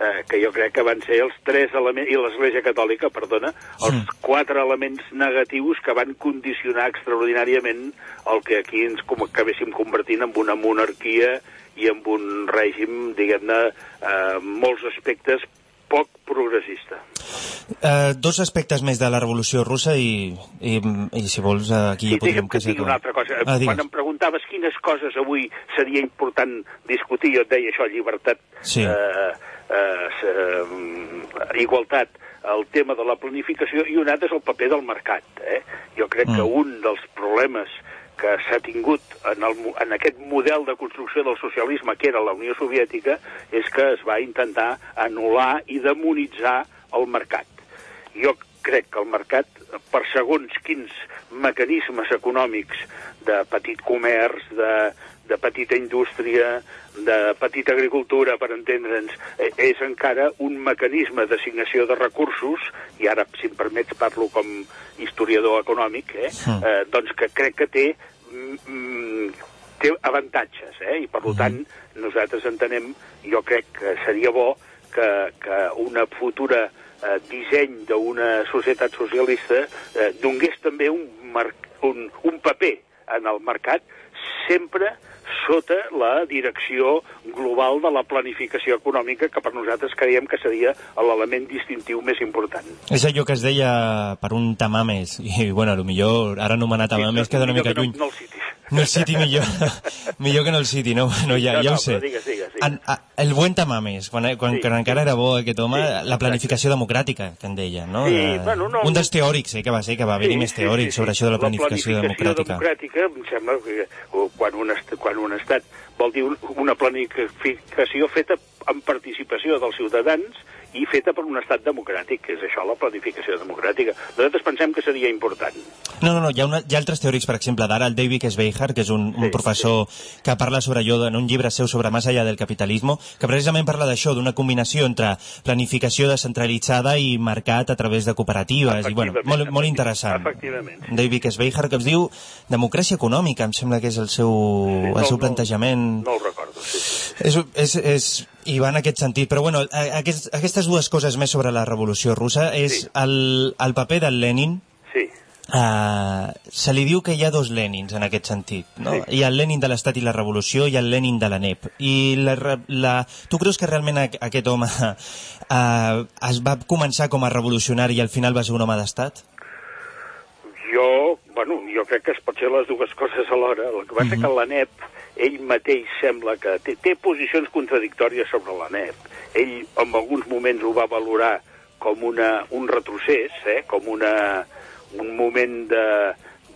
eh, que jo crec que van ser els tres elements, i l'Església Catòlica, perdona, els Sí. quatre elements negatius que van condicionar extraordinàriament el que aquí ens com acabéssim convertint en una monarquia i amb un règim, diguem-ne, eh, molts aspectes poc progressista. Uh, dos aspectes més de la revolució russa i, i, i si vols aquí Sí, ja podríem que digui una altra cosa. Ah, digues. Quan em preguntaves quines coses avui seria important discutir, jo et deia això, llibertat, Sí. eh, eh, eh, igualtat, el tema de la planificació i un altre és el paper del mercat. Eh? Jo crec Mm. que un dels problemes que s'ha tingut en, el, en aquest model de construcció del socialisme que era la Unió Soviètica és que es va intentar anul·lar i demonitzar el mercat. Jo crec que el mercat, per segons quins mecanismes econòmics de petit comerç, de, de petita indústria, de petita agricultura, per entendre'ns, eh, és encara un mecanisme d'assignació de recursos, i ara, si em permets, parlo com historiador econòmic, eh, eh, doncs que crec que té mm, mm, té avantatges, eh? i per tant nosaltres entenem, jo crec que seria bo que, que una futura eh, disseny d'una societat socialista eh, donés també un, mar un, un paper en el mercat sempre sota la direcció global de la planificació econòmica que per nosaltres creiem que seria l'element distintiu més important. És allò que es deia per un tamames, i bueno, millor ara anomenar tamames Sí, queda una mica que lluny. No, no el citis. No el citi millor, [LAUGHS] millor que no el citi, no, no ja, No, ja no, ho sé. però digues, digues, digues. En, a, el buen tamames, quan, quan, Sí, quan encara era bo aquest home, Sí, la planificació democràtica, que en deia, no? Sí, De- bueno, no- un dels teòrics, eh, que va ser, que va haver-hi més teòrics sobre això de la planificació, democràtica. democràtica, em sembla que eh, quan un, est quan un estat vol dir un- una planificació feta amb participació dels ciutadans i feta per un estat democràtic, que és això, la planificació democràtica. Nosaltres pensem que seria important. No, no, no, hi ha, una, hi ha altres teòrics, per exemple, d'ara el David Sveijar, que és un, un Sí, professor que parla sobre allò en un llibre seu sobre Más allá del capitalismo, que precisament parla d'això, d'una combinació entre planificació descentralitzada i mercat a través de cooperatives, i bueno, molt, molt interessant. efectivament, sí. David Sveijar, que es diu democràcia econòmica, em sembla que és el seu, el seu plantejament. No, no el recordo, sí, sí. És, és, és, i va en aquest sentit. Però bueno, aquest, aquestes dues coses més sobre la revolució russa és Sí. el, el paper del Lenin, Sí, Uh, se li diu que hi ha dos Lenins en aquest sentit, no? Sí. Hi ha el Lenin de l'Estat i la Revolució i el Lenin de la NEP. I la, la... tu creus que realment aquest home uh, es va començar com a revolucionari i al final va ser un home d'Estat? jo, bueno, jo crec que es pot ser les dues coses alhora. El que passa uh -huh. que la NEP, ell mateix sembla que té, té posicions contradictòries sobre la NEP. Ell en alguns moments ho va valorar com una, un retrocés, eh? com una, un moment de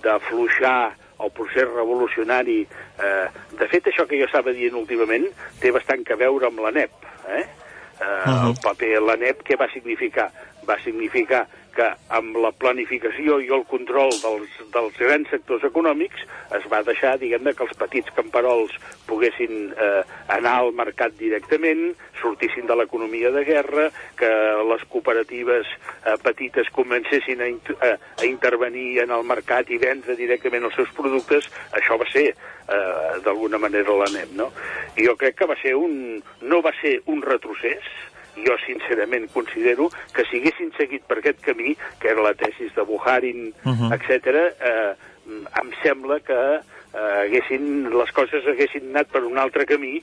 d'afluixar el procés revolucionari. Eh, de fet, això que jo estava dient últimament té bastant que veure amb la NEP. Eh? Eh, uh -huh. El paper la NEP, què va significar? Va significar que amb la planificació i el control dels, dels grans sectors econòmics es va deixar, diguem-ne, que els petits camperols poguessin eh, anar al mercat directament, sortissin de l'economia de guerra, que les cooperatives eh, petites comencessin a, a, a intervenir en el mercat i vendre directament els seus productes, això va ser eh, d'alguna manera la NEP, no? I jo crec que va ser un, no va ser un retrocés, jo sincerament considero que si haguessin seguit per aquest camí, que era la tesis de Buharin, uh Mhm. -huh. etc., eh, em sembla que eh, haguessin, les coses haguessin anat per un altre camí,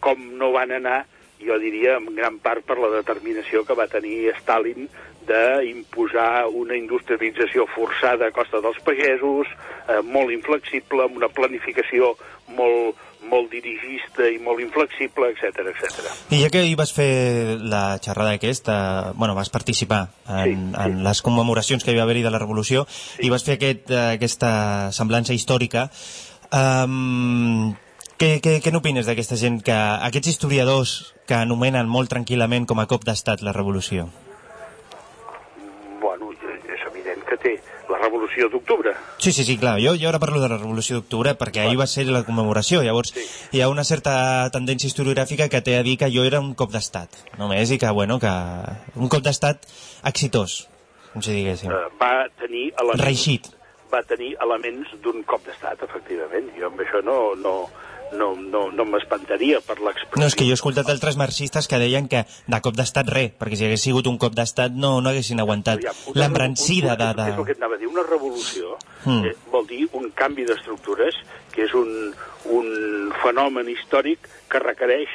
com no van anar, jo diria, en gran part per la determinació que va tenir Stalin d'imposar una industrialització forçada a costa dels pagesos, eh, molt inflexible, amb una planificació molt, molt dirigista i molt inflexible, etc etc. I ja que hi vas fer la xerrada aquesta, bueno, vas participar en, Sí, sí, en les commemoracions que hi va haver-hi de la Revolució sí. i vas fer aquest, eh, aquesta semblança històrica, um, què, què, què n'opines d'aquesta gent, que aquests historiadors que anomenen molt tranquil·lament com a cop d'estat la Revolució? Revolució d'octubre. Sí, sí, sí, clar. Jo, jo ara parlo de la Revolució d'Octubre perquè ahir va ser la commemoració. Llavors, Sí. hi ha una certa tendència historiogràfica que té a dir que jo era un cop d'estat, només, i que, bueno, que un cop d'estat exitós, com si diguéssim. Eh, va tenir elements... Reixit. Va tenir elements d'un cop d'estat, efectivament. Jo amb això no, no, no, no, no m'espantaria per l'expressió. No, és que jo he escoltat altres marxistes que deien que de cop d'estat res, perquè si hagués sigut un cop d'estat no, no haguessin aguantat una l'embrancida de... revolució- És el que de... et anava a dir. Una revolució Mm. eh, vol dir un canvi d'estructures, que és un, un fenomen històric que requereix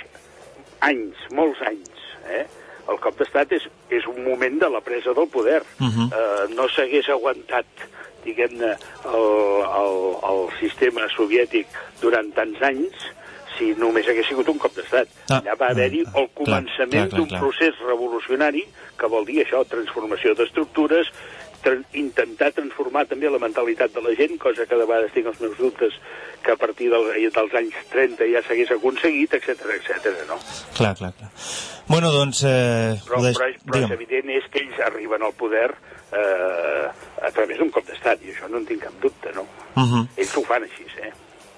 anys, molts anys. Eh? el cop d'estat és, és un moment de la presa del poder. Uh Mhm. -huh. uh, no s'hagués aguantat diguem-ne, el, el, el sistema soviètic durant tants anys si només hagués sigut un cop d'estat. Ah, Allà va haver-hi mm, el clar, començament d'un procés revolucionari que vol dir això, transformació d'estructures, tra intentar transformar també la mentalitat de la gent, cosa que de vegades tinc els meus dubtes que a partir del, dels anys 30 ja s'hagués aconseguit, etc etc. no? Clar, clar, clar. Bueno, doncs... Eh, Però, deix... però, però és evident és que ells arriben al poder eh, a través d'un cop d'estat, i això no en tinc cap dubte, no? Mhm. Ells ho fan així, eh?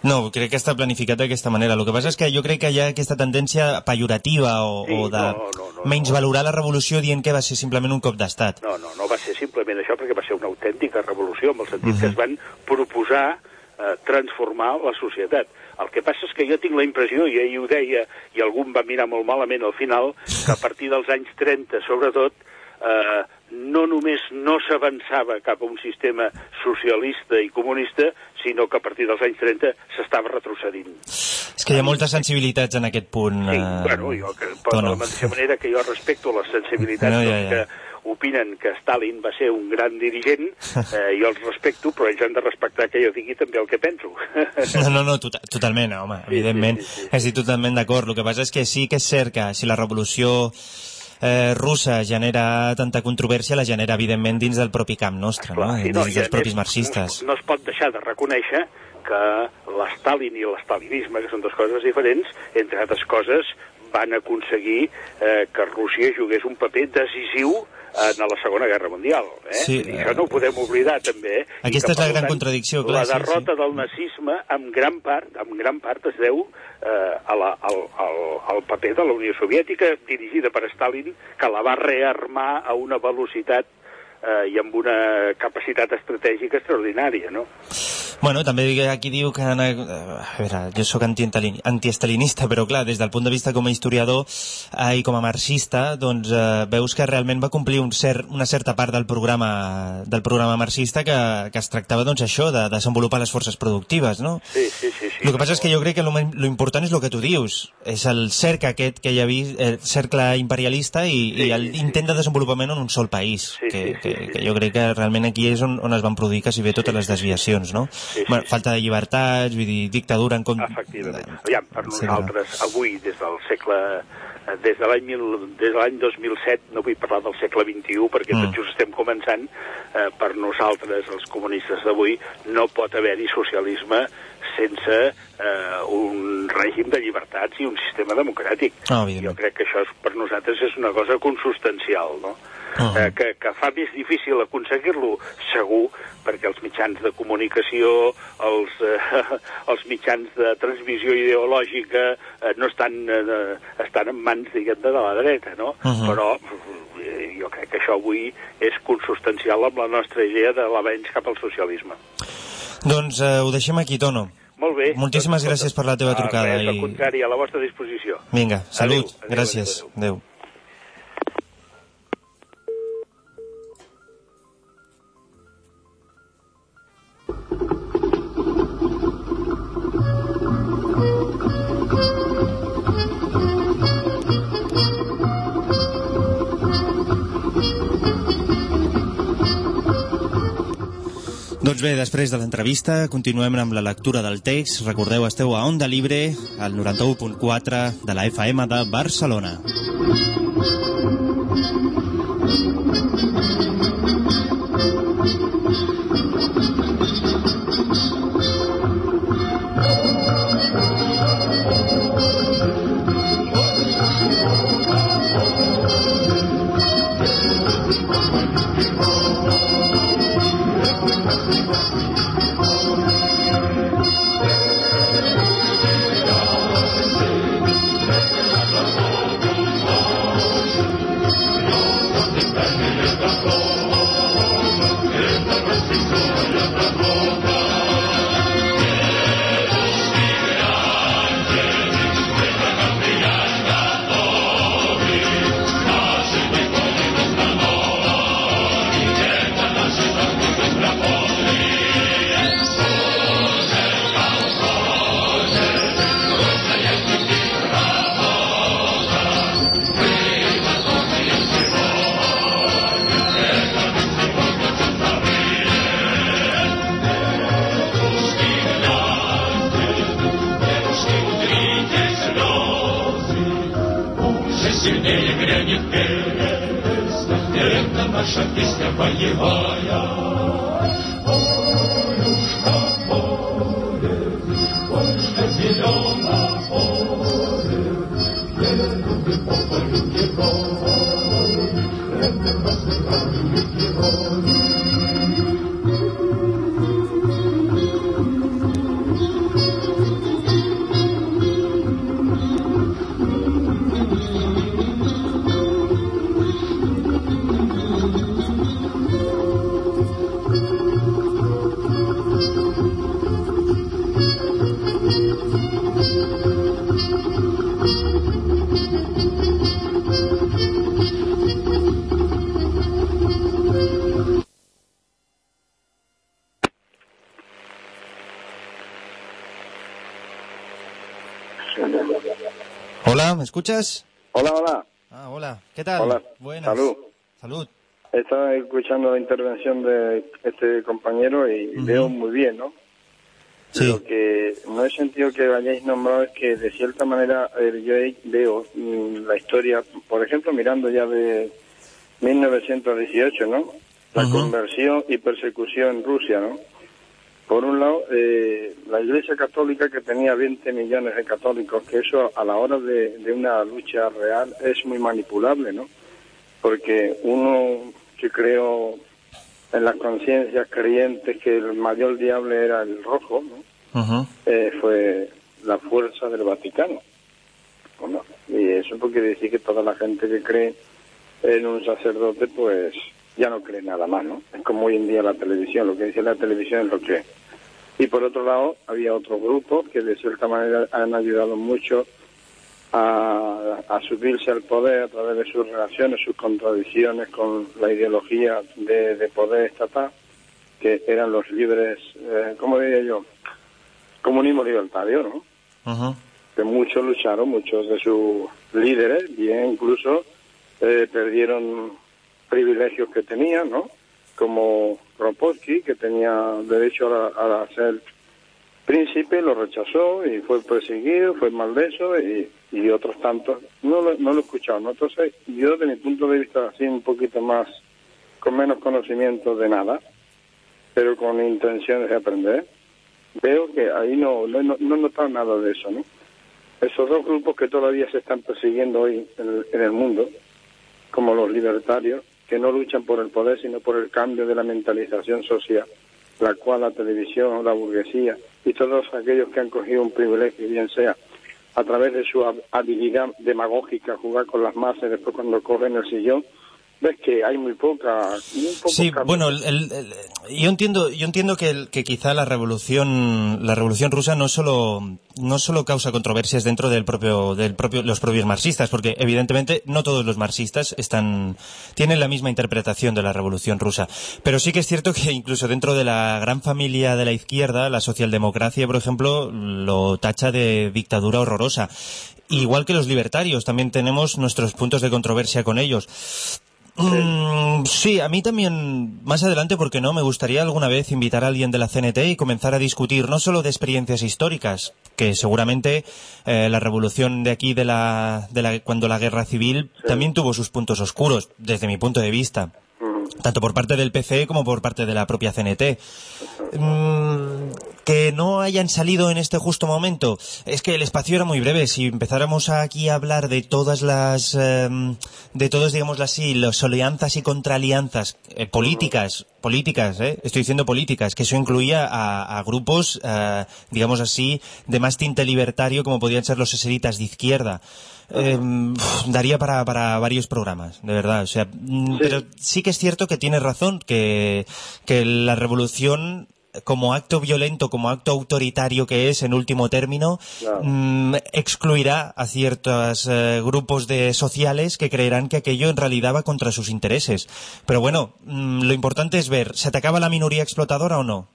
No, crec que està planificat d'aquesta manera. El que passa és que jo crec que hi ha aquesta tendència pejorativa o, Sí, o de no, no, no, menys valorar la revolució dient que va ser simplement un cop d'estat. No, no, no va ser simplement això perquè va ser una autèntica revolució, en el sentit que es van proposar eh, transformar la societat. El que passa és que jo tinc la impressió, i ahir ho deia, i algú em va mirar molt malament al final, que a partir dels anys 30, sobretot, eh, no només no s'avançava cap a un sistema socialista i comunista, sinó que a partir dels anys 30 s'estava retrocedint. És que hi ha moltes sensibilitats en aquest punt. Sí, eh, bueno, jo, que, però de la mateixa manera que jo respecto les sensibilitats No, ja, dels ja. que opinen que Stalin va ser un gran dirigent, [LAUGHS] eh, jo els respecto, però ells han de respectar que jo digui també el que penso. No, no, no, tota, totalment, home, Sí, evidentment. sí, sí, sí. Estic totalment d'acord. El que passa és que sí que és cert que si la revolució eh, russa genera tanta controvèrsia, la genera, evidentment, dins del propi camp nostre, no? sí, dins i a dels propis marxistes. No, no es pot deixar de reconèixer que l'Stalin i l'estalinisme, que són dues coses diferents, entre altres coses, van aconseguir eh, que Rússia jugués un paper decisiu en la Segona Guerra Mundial. Eh? Sí, Vull dir, això no ho podem oblidar, també. Eh? I Aquesta que, és la gran tant, contradicció, clar, La sí, derrota del nazisme, en gran part, en gran part es deu eh, a la, al, al, al paper de la Unió Soviètica, dirigida per Stalin, que la va rearmar a una velocitat eh, i amb una capacitat estratègica extraordinària, no? Bueno, també aquí diu que... eh, A veure, jo sóc anti- antiestalinista, però clar, des del punt de vista com a historiador eh, i com a marxista, doncs eh, veus que realment va complir un cert, una certa part del programa del programa marxista que, que es tractava doncs això, de desenvolupar les forces productives, no? Sí, sí, sí. Sí El que passa és que jo crec que lo, important és el que tu dius, és el cercle aquest que hi ha vist, el cercle imperialista i, Sí, i el sí. intent de desenvolupament en un sol país, Sí, que, sí, sí, que, sí, que sí. jo crec que realment aquí és on, on es van produir quasi bé totes les desviacions, no? sí, bueno, sí. falta de llibertats, vull dir, dictadura en contra... Efectivament. Aviam, per nosaltres, avui, des del segle eh, des de l'any des de l'any 2007, no vull parlar del segle XXI perquè Mm. tot just estem començant, eh, per nosaltres, els comunistes d'avui, no pot haver-hi socialisme sense eh, un règim de llibertats i un sistema democràtic. Ah, evidentment. jo crec que això és, per nosaltres és una cosa consustancial, no? Ah. eh, que, que fa més difícil aconseguir-lo, segur, perquè els mitjans de comunicació, els, eh, [LAUGHS] els mitjans de transmissió ideològica eh, no estan, eh, estan en mans, diguem de la dreta, no? Uh -huh. Però eh, jo crec que això avui és consustancial amb la nostra idea de l'avenç cap al socialisme. Doncs eh, ho deixem aquí, Tono. Molt bé. Moltíssimes Doncs, gràcies per la teva trucada Res, al i- contrari, a la vostra disposició. Vinga, salut, Adéu, adéu, gràcies. adéu. Adéu. Doncs bé, després de l'entrevista continuem amb la lectura del text. Recordeu, esteu a Onda Libre, al 91.4 de la FM de Barcelona. Escuchas? Hola, hola. Ah, hola. ¿Qué tal? Hola. Buenas. Salud. Salud. Estaba escuchando la intervención de este compañero y veo muy bien, ¿no? Sí. Lo que no he sentido que hayáis nombrado es que de cierta manera eh, yo veo mm, la historia, por ejemplo, mirando ya de 1918, ¿no? La conversión y persecución en Rusia, ¿no? Por un lado, eh, la Iglesia Católica que tenía 20 millones de católicos, que eso a la hora de, de una lucha real es muy manipulable, ¿no? Porque uno que creo en las conciencias creyentes que el mayor diablo era el rojo, ¿no? Eh, fue la fuerza del Vaticano. Y eso porque decir que toda la gente que cree en un sacerdote, pues ya no cree nada más, ¿no? Es como hoy en día la televisión, lo que dice la televisión es lo que es. Y por otro lado, había otros grupos que de cierta manera han ayudado mucho a, a subirse al poder a través de sus relaciones, sus contradicciones con la ideología de, de poder estatal, que eran los libres, eh, ¿cómo diría yo? Comunismo libertario, ¿no? Que muchos lucharon, muchos de sus líderes, bien incluso eh, perdieron privilegios que tenían, ¿no? Como Kropotkin, que tenía derecho a, a ser príncipe, lo rechazó y fue perseguido, fue maldeso y, y otros tantos. No lo, no lo he escuchado, ¿no? Entonces, yo desde mi punto de vista, así un poquito más, con menos conocimiento de nada, pero con intenciones de aprender, veo que ahí no, no, no he notado nada de eso, ¿no? Esos dos grupos que todavía se están persiguiendo hoy en el, en el mundo, como los libertarios, que no luchan por el poder, sino por el cambio de la mentalización social, la cual la televisión, la burguesía y todos aquellos que han cogido un privilegio, bien sea a través de su hab- habilidad demagógica, jugar con las masas, después cuando corren el sillón, ves que hay muy poca... muy poco Sí, bueno, el- el- el- yo entiendo, yo entiendo que, el- que quizá la revolución, la revolución rusa no solo, no solo causa controversias dentro del propio, del propio, los propios marxistas, porque evidentemente no todos los marxistas están, tienen la misma interpretación de la revolución rusa. Pero sí que es cierto que incluso dentro de la gran familia de la izquierda, la socialdemocracia, por ejemplo, lo tacha de dictadura horrorosa. Igual que los libertarios, también tenemos nuestros puntos de controversia con ellos. Mm, sí, a mí también, más adelante, porque no, me gustaría alguna vez invitar a alguien de la CNT y comenzar a discutir no solo de experiencias históricas, que seguramente eh, la revolución de aquí, de la, de la, cuando la guerra civil, también tuvo sus puntos oscuros, desde mi punto de vista tanto por parte del PCE como por parte de la propia CNT. Mm, que no hayan salido en este justo momento. Es que el espacio era muy breve. Si empezáramos aquí a hablar de todas las, em, de todos, digámoslo así, las alianzas y contraalianzas eh, políticas, políticas, ¿eh? estoy diciendo políticas, que eso incluía a, a grupos, eh, digamos así, de más tinte libertario, como podían ser los eseritas de izquierda. Em, daría para, para varios programas, de verdad. O sea, mm, pero sí que es cierto que tienes razón, que, que la revolución como acto violento, como acto autoritario que es, en último término, Claro. mm, excluirá a ciertos eh, grupos de sociales que creerán que aquello en realidad va contra sus intereses. Pero bueno, mm, lo importante es ver, ¿se atacaba la minoría explotadora o no?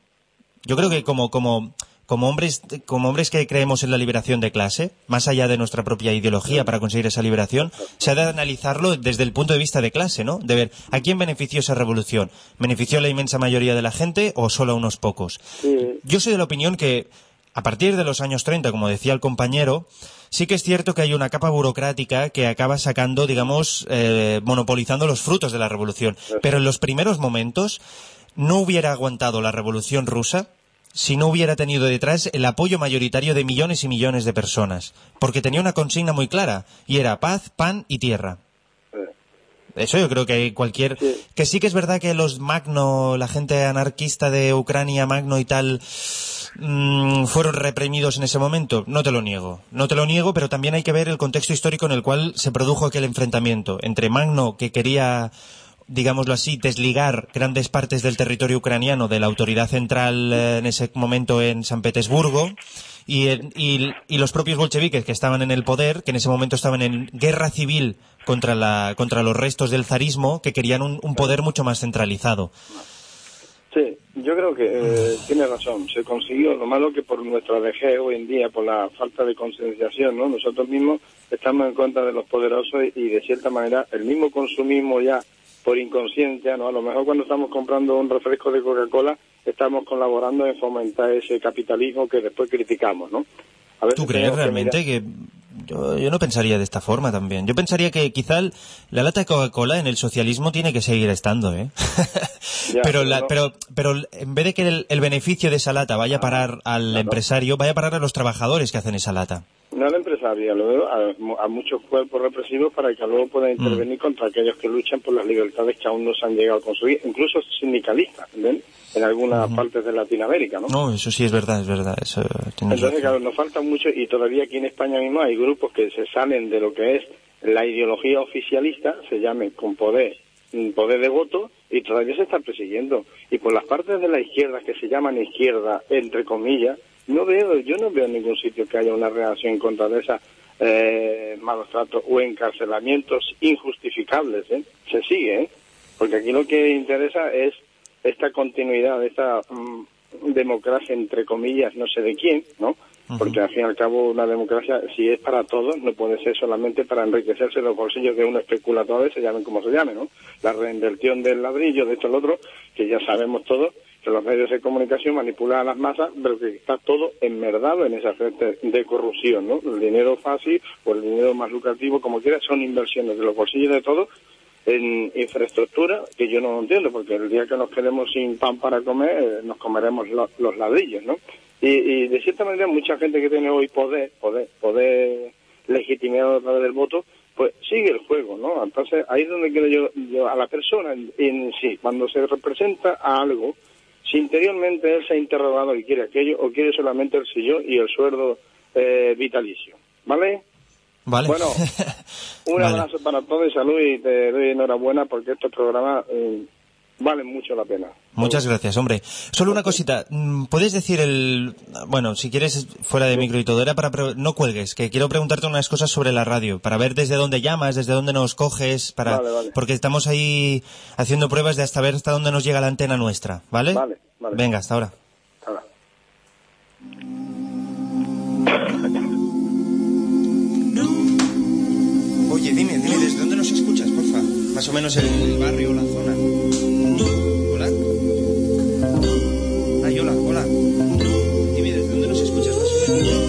Yo creo que como, como, como hombres, como hombres que creemos en la liberación de clase, más allá de nuestra propia ideología para conseguir esa liberación, se ha de analizarlo desde el punto de vista de clase, ¿no? De ver, ¿a quién benefició esa revolución? ¿Benefició a la inmensa mayoría de la gente o solo a unos pocos? Sí. Yo soy de la opinión que a partir de los años 30, como decía el compañero, sí que es cierto que hay una capa burocrática que acaba sacando, digamos, eh, monopolizando los frutos de la revolución. Pero en los primeros momentos no hubiera aguantado la revolución rusa si no hubiera tenido detrás el apoyo mayoritario de millones y millones de personas, porque tenía una consigna muy clara, y era paz, pan y tierra. Eso yo creo que cualquier... Que sí que es verdad que los Magno, la gente anarquista de Ucrania, Magno y tal, mm, fueron reprimidos en ese momento. No te lo niego. No te lo niego, pero también hay que ver el contexto histórico en el cual se produjo aquel enfrentamiento entre Magno, que quería digámoslo así, desligar grandes partes del territorio ucraniano de la autoridad central eh, en ese momento en San Petersburgo y, los propios bolcheviques que estaban en el poder, que en ese momento estaban en guerra civil contra, la, contra los restos del zarismo, que querían un, un poder mucho más centralizado. Sí, yo creo que eh, tiene razón. Se consiguió lo malo que por nuestra vejez hoy en día, por la falta de concienciación, ¿no? Nosotros mismos estamos en contra de los poderosos y de cierta manera el mismo consumismo ya por inconsciencia, ¿no? A lo mejor cuando estamos comprando un refresco de Coca-Cola estamos colaborando en fomentar ese capitalismo que después criticamos, ¿no? A veces ¿Tú crees que realmente que.? Yo, yo no pensaría de esta forma también. Yo pensaría que quizá el- la lata de Coca-Cola en el socialismo tiene que seguir estando, ¿eh? [LAUGHS] Ya, pero, la- no- pero, pero en vez de que el, el beneficio de esa lata vaya a parar al empresario, vaya a parar a los trabajadores que hacen esa lata. No al empresario, a, a muchos cuerpos represivos para que luego puedan Mm. intervenir contra aquellos que luchan por las libertades que aún no se han llegado a conseguir, incluso sindicalistas, ¿ven? En algunas partes de Latinoamérica, ¿no? No, eso sí es verdad, es verdad. Eso Entonces, razón. claro, nos falta mucho y todavía aquí en España mismo hay grupos que se salen de lo que es la ideología oficialista, se llamen con poder, mm, poder de voto, y todavía se está persiguiendo. Y por las partes de la izquierda que se llaman izquierda, entre comillas, no veo, yo no veo en ningún sitio que haya una reacción contra de esas eh, malos tratos o encarcelamientos injustificables, ¿eh? Se sigue, ¿eh? Porque aquí lo que interesa es esta continuidad, esta mm, democracia entre comillas, no sé de quién, ¿no? Porque al fin y al cabo una democracia, si es para todos, no puede ser solamente para enriquecerse los bolsillos de un especulador, se llamen como se llame, ¿no? La reinversión del ladrillo, de esto, lo otro, que ya sabemos todos, los medios de comunicación manipulan a las masas, pero que está todo enmerdado en esa frente de corrupción, ¿no? El dinero fácil o el dinero más lucrativo, como quiera, son inversiones de los bolsillos de todos en infraestructura que yo no entiendo, porque el día que nos quedemos sin pan para comer, eh, nos comeremos lo- los ladrillos, ¿no? Y, de cierta manera mucha gente que tiene hoy poder, poder, poder legitimado a través del voto, pues sigue el juego, ¿no? Entonces ahí es donde quiero yo, yo a la persona en sí, cuando se representa a algo, si interiormente él se ha interrogado y quiere aquello, o quiere solamente el sillón y el sueldo eh, vitalicio, ¿vale? Vale. Bueno, [LAUGHS] un Vale. abrazo para todos y salud y te doy enhorabuena porque estos programas eh, valen mucho la pena. Muchas gracias, hombre. Solo una cosita. mm, ¿Puedes decir el... Bueno, si quieres, fuera de micro y todo, era para... pre- No cuelgues, que quiero preguntarte unas cosas sobre la radio, para ver desde dónde llamas, desde dónde nos coges, para... Vale, vale. Porque estamos ahí haciendo pruebas de hasta ver hasta dónde nos llega la antena nuestra, ¿vale? Vale, vale. Venga, hasta ahora. Ahora. Oye, dime, dime, ¿desde dónde nos escuchas, porfa? Más o menos el barrio o la zona. 你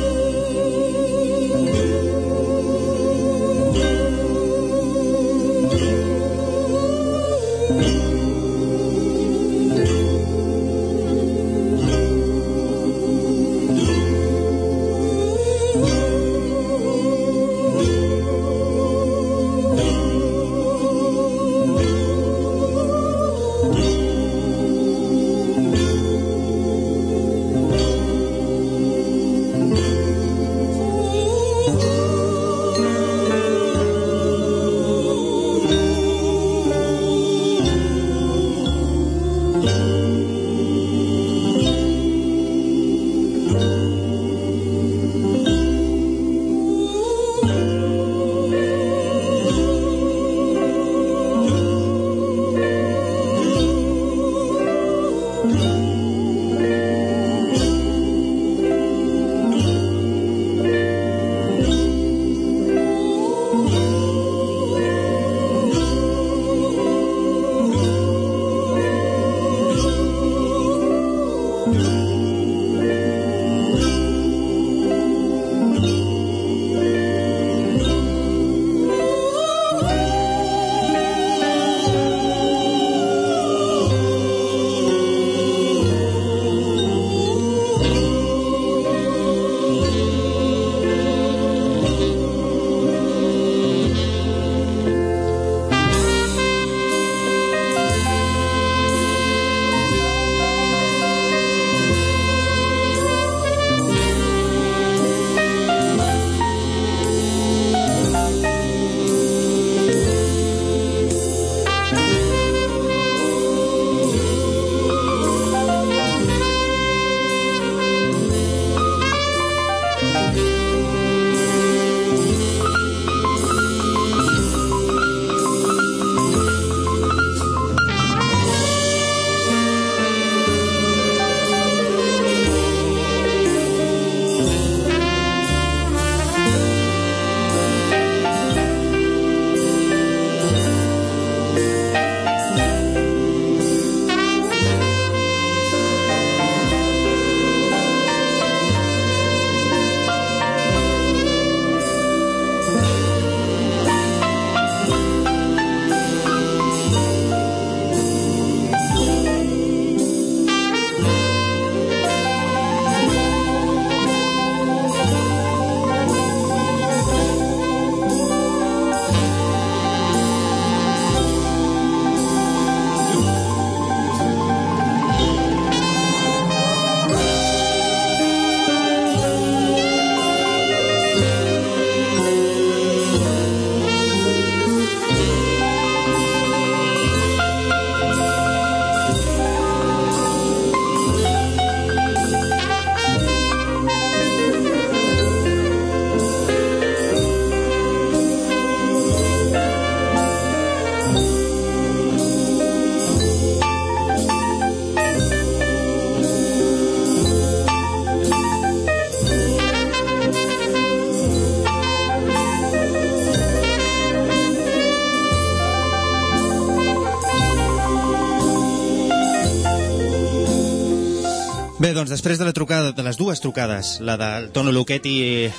doncs després de la trucada, de les dues trucades, la del Tono Luchetti eh,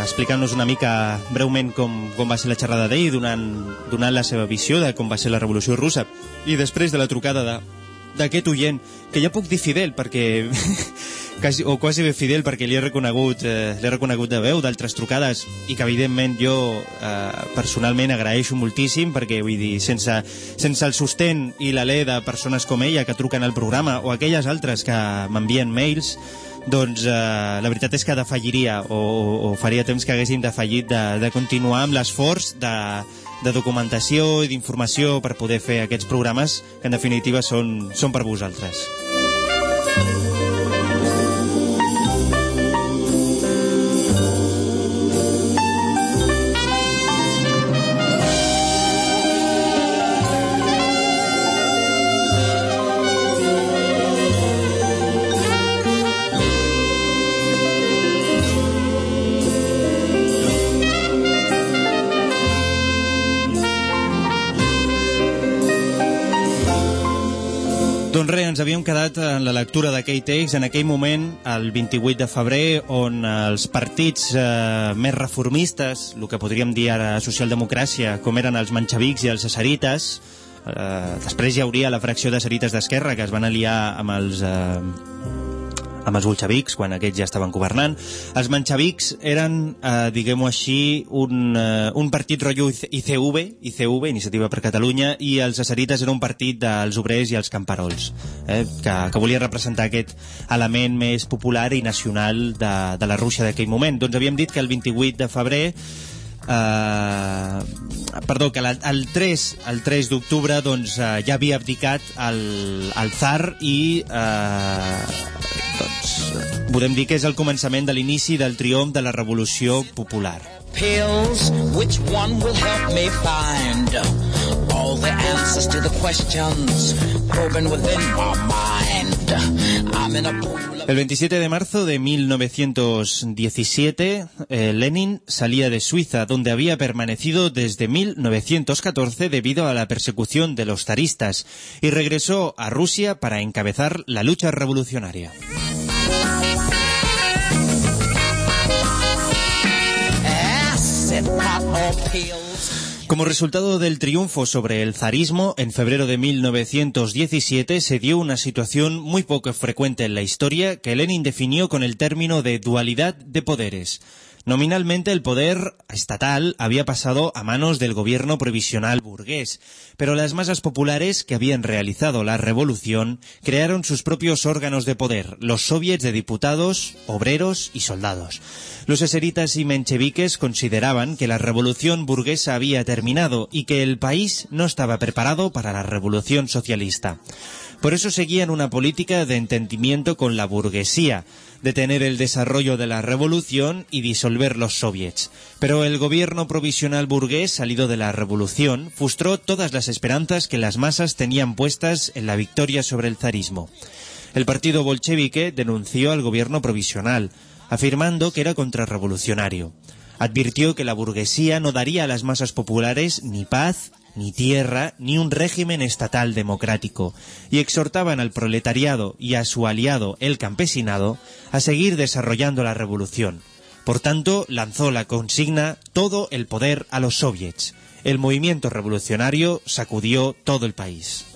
explicant-nos una mica breument com, com va ser la xerrada d'ell, donant, donant la seva visió de com va ser la revolució russa, i després de la trucada d'aquest oient, que ja puc dir fidel perquè quasi, o quasi bé fidel perquè li he reconegut eh, l'he reconegut de veu d'altres trucades i que evidentment jo eh, personalment agraeixo moltíssim perquè vull dir, sense, sense el sostén i l'alè de persones com ella que truquen al programa o aquelles altres que m'envien mails doncs eh, la veritat és que defalliria o, o, o faria temps que haguéssim defallit de, de continuar amb l'esforç de, de documentació i d'informació per poder fer aquests programes que en definitiva són, són per vosaltres. Doncs res, ens havíem quedat en la lectura d'aquell text, en aquell moment, el 28 de febrer, on els partits eh, més reformistes, el que podríem dir ara socialdemocràcia, com eren els manxavics i els cesarites, eh, després hi hauria la fracció de cesarites d'Esquerra, que es van aliar amb els... Eh, amb els bolxevics, quan aquests ja estaven governant. Els manxavics eren, eh, diguem-ho així, un, eh, un partit rotllo ICV, ICV, Iniciativa per Catalunya, i els acerites era un partit dels obrers i els camperols, eh, que, que volia representar aquest element més popular i nacional de, de la Rússia d'aquell moment. Doncs havíem dit que el 28 de febrer Uh, perdó, que el 3, el 3 d'octubre doncs, uh, ja havia abdicat el, el zar i uh, doncs, podem dir que és el començament de l'inici del triomf de la revolució popular. pills, which one will help me find all the answers to the questions probing within my mind. I'm in a pool of El 27 de marzo de 1917, eh, Lenin salía de Suiza, donde había permanecido desde 1914 debido a la persecución de los zaristas, y regresó a Rusia para encabezar la lucha revolucionaria. Como resultado del triunfo sobre el zarismo, en febrero de 1917 se dio una situación muy poco frecuente en la historia que Lenin definió con el término de dualidad de poderes. Nominalmente el poder estatal había pasado a manos del gobierno provisional burgués, pero las masas populares que habían realizado la revolución crearon sus propios órganos de poder, los soviets de diputados, obreros y soldados. Los eseritas y mencheviques consideraban que la revolución burguesa había terminado y que el país no estaba preparado para la revolución socialista. Por eso seguían una política de entendimiento con la burguesía, detener el desarrollo de la revolución y disolver los soviets. Pero el gobierno provisional burgués salido de la revolución frustró todas las esperanzas que las masas tenían puestas en la victoria sobre el zarismo. El partido bolchevique denunció al gobierno provisional, afirmando que era contrarrevolucionario. Advirtió que la burguesía no daría a las masas populares ni paz, ni tierra, ni un régimen estatal democrático, y exhortaban al proletariado y a su aliado, el campesinado, a seguir desarrollando la revolución. Por tanto, lanzó la consigna todo el poder a los soviets. El movimiento revolucionario sacudió todo el país.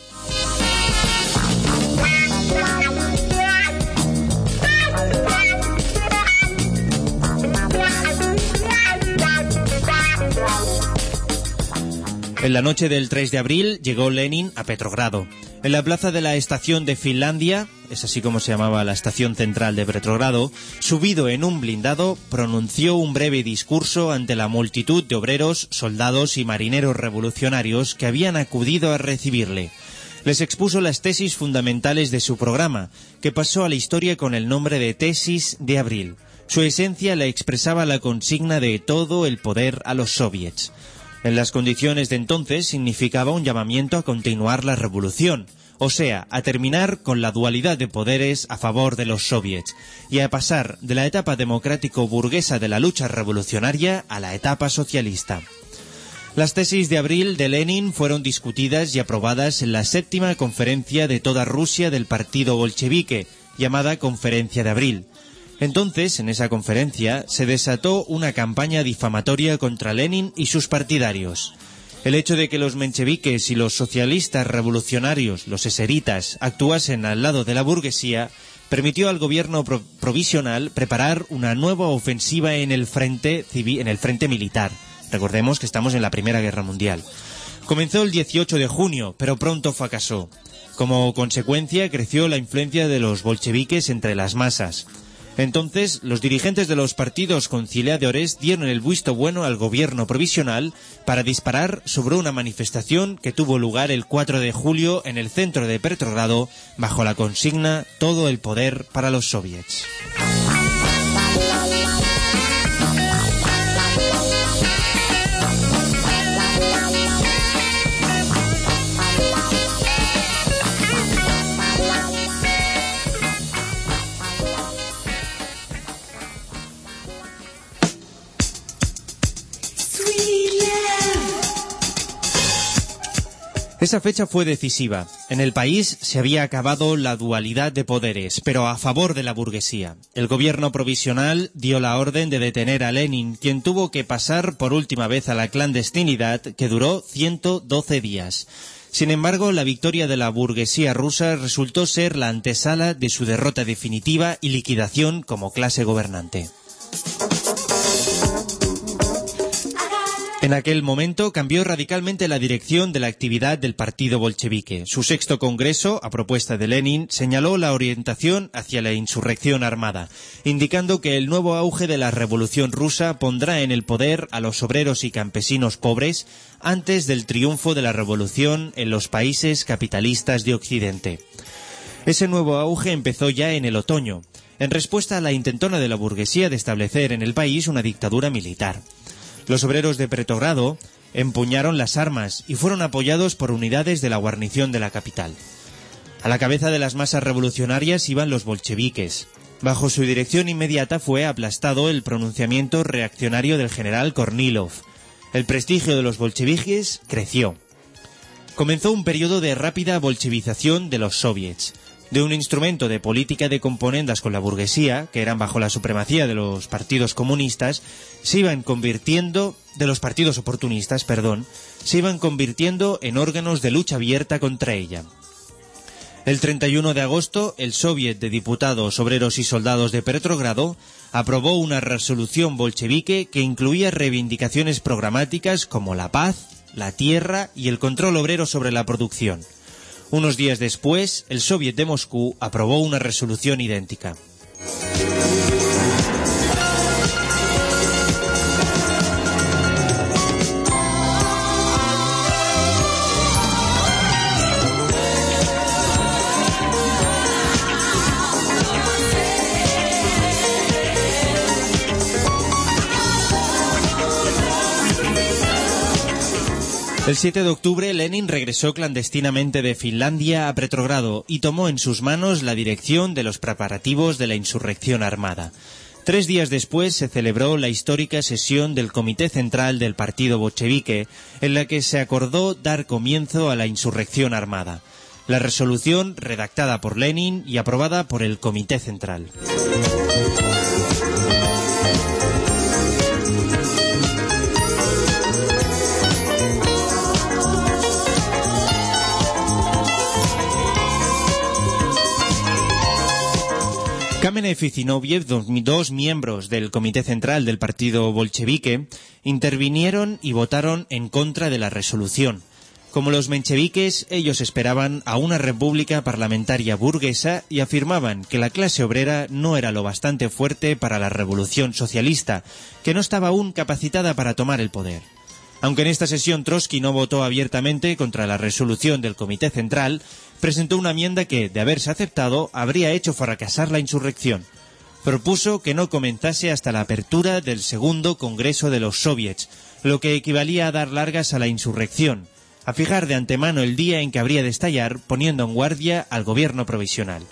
En la noche del 3 de abril llegó Lenin a Petrogrado. En la plaza de la estación de Finlandia, es así como se llamaba la estación central de Petrogrado, subido en un blindado, pronunció un breve discurso ante la multitud de obreros, soldados y marineros revolucionarios que habían acudido a recibirle. Les expuso las tesis fundamentales de su programa, que pasó a la historia con el nombre de Tesis de Abril. Su esencia la expresaba la consigna de todo el poder a los soviets. En las condiciones de entonces significaba un llamamiento a continuar la revolución, o sea, a terminar con la dualidad de poderes a favor de los soviets y a pasar de la etapa democrático-burguesa de la lucha revolucionaria a la etapa socialista. Las tesis de abril de Lenin fueron discutidas y aprobadas en la séptima conferencia de toda Rusia del partido bolchevique, llamada Conferencia de Abril. Entonces, en esa conferencia, se desató una campaña difamatoria contra Lenin y sus partidarios. El hecho de que los mencheviques y los socialistas revolucionarios, los eseritas, actuasen al lado de la burguesía, permitió al gobierno pro- provisional preparar una nueva ofensiva en el frente civi- en el frente militar. Recordemos que estamos en la Primera Guerra Mundial. Comenzó el 18 de junio, pero pronto fracasó. Como consecuencia, creció la influencia de los bolcheviques entre las masas. Entonces, los dirigentes de los partidos conciliadores dieron el visto bueno al gobierno provisional para disparar sobre una manifestación que tuvo lugar el 4 de julio en el centro de Petrogrado bajo la consigna Todo el poder para los soviets. Esa fecha fue decisiva. En el país se había acabado la dualidad de poderes, pero a favor de la burguesía. El gobierno provisional dio la orden de detener a Lenin, quien tuvo que pasar por última vez a la clandestinidad, que duró 112 días. Sin embargo, la victoria de la burguesía rusa resultó ser la antesala de su derrota definitiva y liquidación como clase gobernante. En aquel momento cambió radicalmente la dirección de la actividad del partido bolchevique. Su sexto congreso, a propuesta de Lenin, señaló la orientación hacia la insurrección armada, indicando que el nuevo auge de la revolución rusa pondrá en el poder a los obreros y campesinos pobres antes del triunfo de la revolución en los países capitalistas de Occidente. Ese nuevo auge empezó ya en el otoño, en respuesta a la intentona de la burguesía de establecer en el país una dictadura militar. Los obreros de Petrogrado empuñaron las armas y fueron apoyados por unidades de la guarnición de la capital. A la cabeza de las masas revolucionarias iban los bolcheviques. Bajo su dirección inmediata fue aplastado el pronunciamiento reaccionario del general Kornilov. El prestigio de los bolcheviques creció. Comenzó un periodo de rápida bolchevización de los soviets. De un instrumento de política de componendas con la burguesía, que eran bajo la supremacía de los partidos comunistas, se iban convirtiendo, de los partidos oportunistas, perdón, se iban convirtiendo en órganos de lucha abierta contra ella. El 31 de agosto, el Soviet de Diputados, Obreros y Soldados de Petrogrado aprobó una resolución bolchevique que incluía reivindicaciones programáticas como la paz, la tierra y el control obrero sobre la producción. Unos días después, el Soviet de Moscú aprobó una resolución idéntica. El 7 de octubre, Lenin regresó clandestinamente de Finlandia a Petrogrado y tomó en sus manos la dirección de los preparativos de la insurrección armada. Tres días después se celebró la histórica sesión del Comité Central del Partido Bolchevique, en la que se acordó dar comienzo a la insurrección armada. La resolución, redactada por Lenin y aprobada por el Comité Central. Kamenev y dos miembros del Comité Central del Partido Bolchevique, intervinieron y votaron en contra de la resolución. Como los mencheviques, ellos esperaban a una república parlamentaria burguesa y afirmaban que la clase obrera no era lo bastante fuerte para la revolución socialista, que no estaba aún capacitada para tomar el poder. Aunque en esta sesión Trotsky no votó abiertamente contra la resolución del Comité Central, presentó una enmienda que, de haberse aceptado, habría hecho fracasar la insurrección. Propuso que no comenzase hasta la apertura del segundo Congreso de los Soviets, lo que equivalía a dar largas a la insurrección, a fijar de antemano el día en que habría de estallar, poniendo en guardia al gobierno provisional.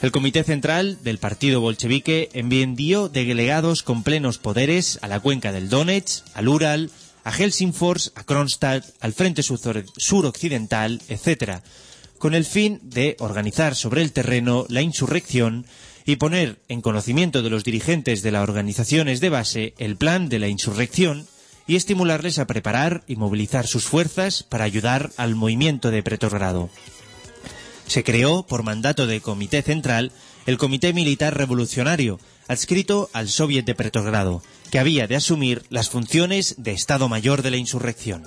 El Comité Central del Partido Bolchevique envió delegados con plenos poderes a la cuenca del Donetsk, al Ural, a Helsingfors, a Kronstadt, al frente sur- suroccidental, etc. con el fin de organizar sobre el terreno la insurrección y poner en conocimiento de los dirigentes de las organizaciones de base el plan de la insurrección y estimularles a preparar y movilizar sus fuerzas para ayudar al movimiento de Petrogrado. Se creó, por mandato del Comité Central, el Comité Militar Revolucionario, adscrito al Soviet de Petrogrado, que había de asumir las funciones de Estado Mayor de la insurrección.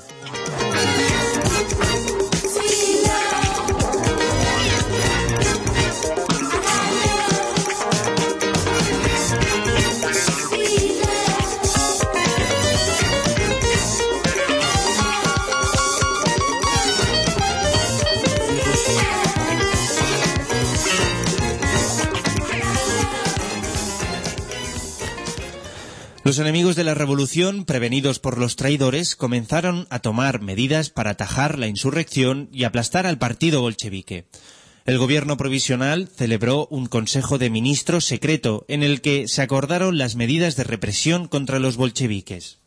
Los enemigos de la revolución, prevenidos por los traidores, comenzaron a tomar medidas para atajar la insurrección y aplastar al partido bolchevique. El gobierno provisional celebró un consejo de ministros secreto en el que se acordaron las medidas de represión contra los bolcheviques.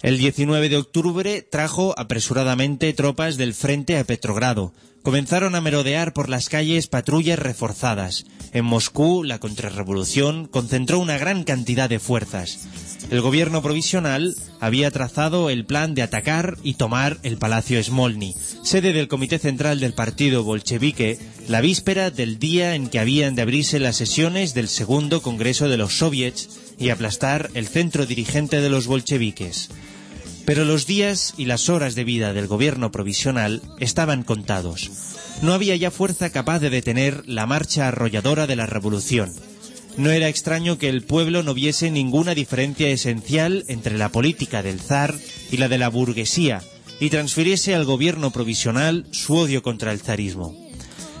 El 19 de octubre trajo apresuradamente tropas del frente a Petrogrado. Comenzaron a merodear por las calles patrullas reforzadas. En Moscú, la contrarrevolución concentró una gran cantidad de fuerzas. El gobierno provisional había trazado el plan de atacar y tomar el Palacio Smolny, sede del Comité Central del Partido Bolchevique, la víspera del día en que habían de abrirse las sesiones del segundo Congreso de los Soviets y aplastar el centro dirigente de los bolcheviques. Pero los días y las horas de vida del gobierno provisional estaban contados. No había ya fuerza capaz de detener la marcha arrolladora de la revolución. No era extraño que el pueblo no viese ninguna diferencia esencial entre la política del zar y la de la burguesía y transfiriese al gobierno provisional su odio contra el zarismo.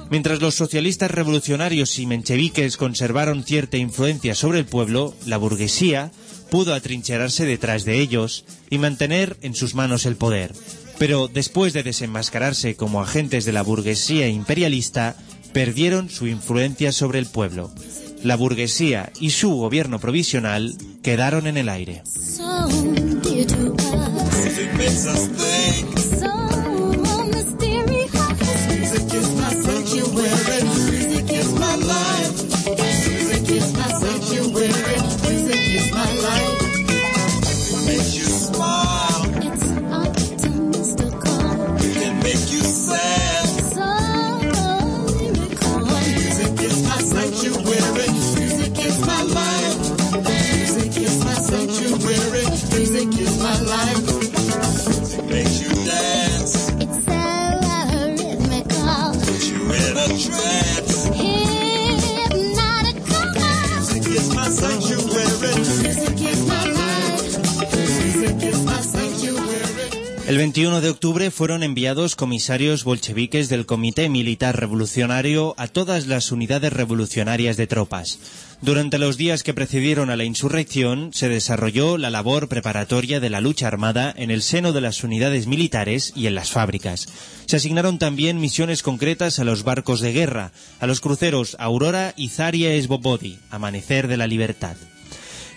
Mientras los socialistas revolucionarios y mencheviques conservaron cierta influencia sobre el pueblo, la burguesía pudo atrincherarse detrás de ellos y mantener en sus manos el poder. Pero después de desenmascararse como agentes de la burguesía imperialista, perdieron su influencia sobre el pueblo. La burguesía y su gobierno provisional quedaron en el aire. El 21 de octubre fueron enviados comisarios bolcheviques del Comité Militar Revolucionario a todas las unidades revolucionarias de tropas. Durante los días que precedieron a la insurrección, se desarrolló la labor preparatoria de la lucha armada en el seno de las unidades militares y en las fábricas. Se asignaron también misiones concretas a los barcos de guerra, a los cruceros Aurora y Zaria Svobody, Amanecer de la Libertad.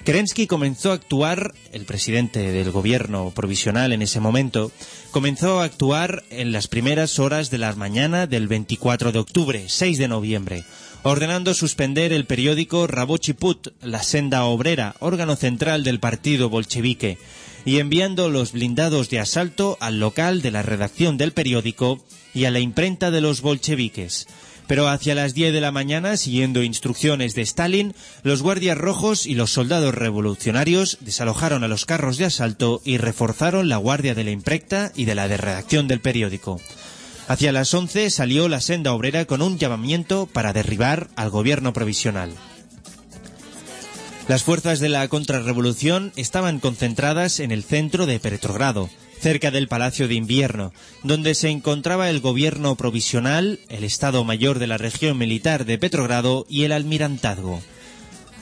Kerensky comenzó a actuar, el presidente del gobierno provisional en ese momento, comenzó a actuar en las primeras horas de la mañana del 24 de octubre, 6 de noviembre, ordenando suspender el periódico Rabochi Put, la senda obrera, órgano central del partido bolchevique, y enviando los blindados de asalto al local de la redacción del periódico y a la imprenta de los bolcheviques. Pero hacia las 10 de la mañana, siguiendo instrucciones de Stalin, los guardias rojos y los soldados revolucionarios desalojaron a los carros de asalto y reforzaron la guardia de la imprenta y de la de redacción del periódico. Hacia las 11 salió la senda obrera con un llamamiento para derribar al gobierno provisional. Las fuerzas de la contrarrevolución estaban concentradas en el centro de Petrogrado, cerca del Palacio de Invierno, donde se encontraba el gobierno provisional, el Estado Mayor de la región militar de Petrogrado y el Almirantazgo.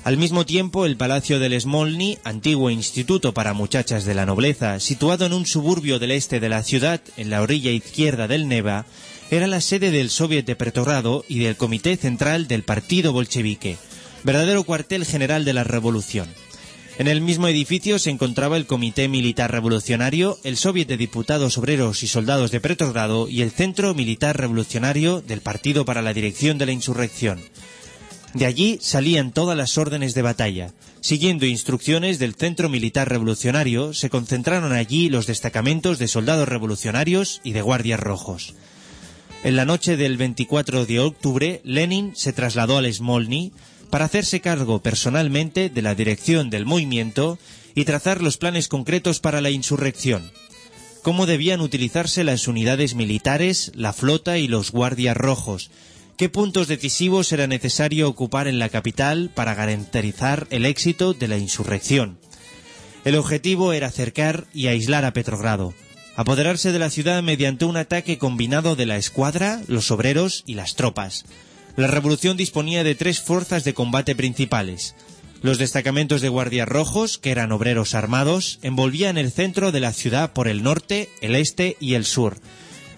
Al mismo tiempo, el Palacio del Smolny, antiguo instituto para muchachas de la nobleza, situado en un suburbio del este de la ciudad, en la orilla izquierda del Neva, era la sede del Soviet de Petrogrado y del Comité Central del Partido Bolchevique, verdadero cuartel general de la revolución. En el mismo edificio se encontraba el Comité Militar Revolucionario, el Soviet de Diputados Obreros y Soldados de Petrogrado y el Centro Militar Revolucionario del Partido para la Dirección de la Insurrección. De allí salían todas las órdenes de batalla. Siguiendo instrucciones del Centro Militar Revolucionario, se concentraron allí los destacamentos de soldados revolucionarios y de guardias rojos. En la noche del 24 de octubre, Lenin se trasladó al Smolny para hacerse cargo personalmente de la dirección del movimiento y trazar los planes concretos para la insurrección. Cómo debían utilizarse las unidades militares, la flota y los guardias rojos, qué puntos decisivos era necesario ocupar en la capital para garantizar el éxito de la insurrección. El objetivo era acercar y aislar a Petrogrado, apoderarse de la ciudad mediante un ataque combinado de la escuadra, los obreros y las tropas. La revolución disponía de tres fuerzas de combate principales. Los destacamentos de guardias rojos, que eran obreros armados, envolvían el centro de la ciudad por el norte, el este y el sur.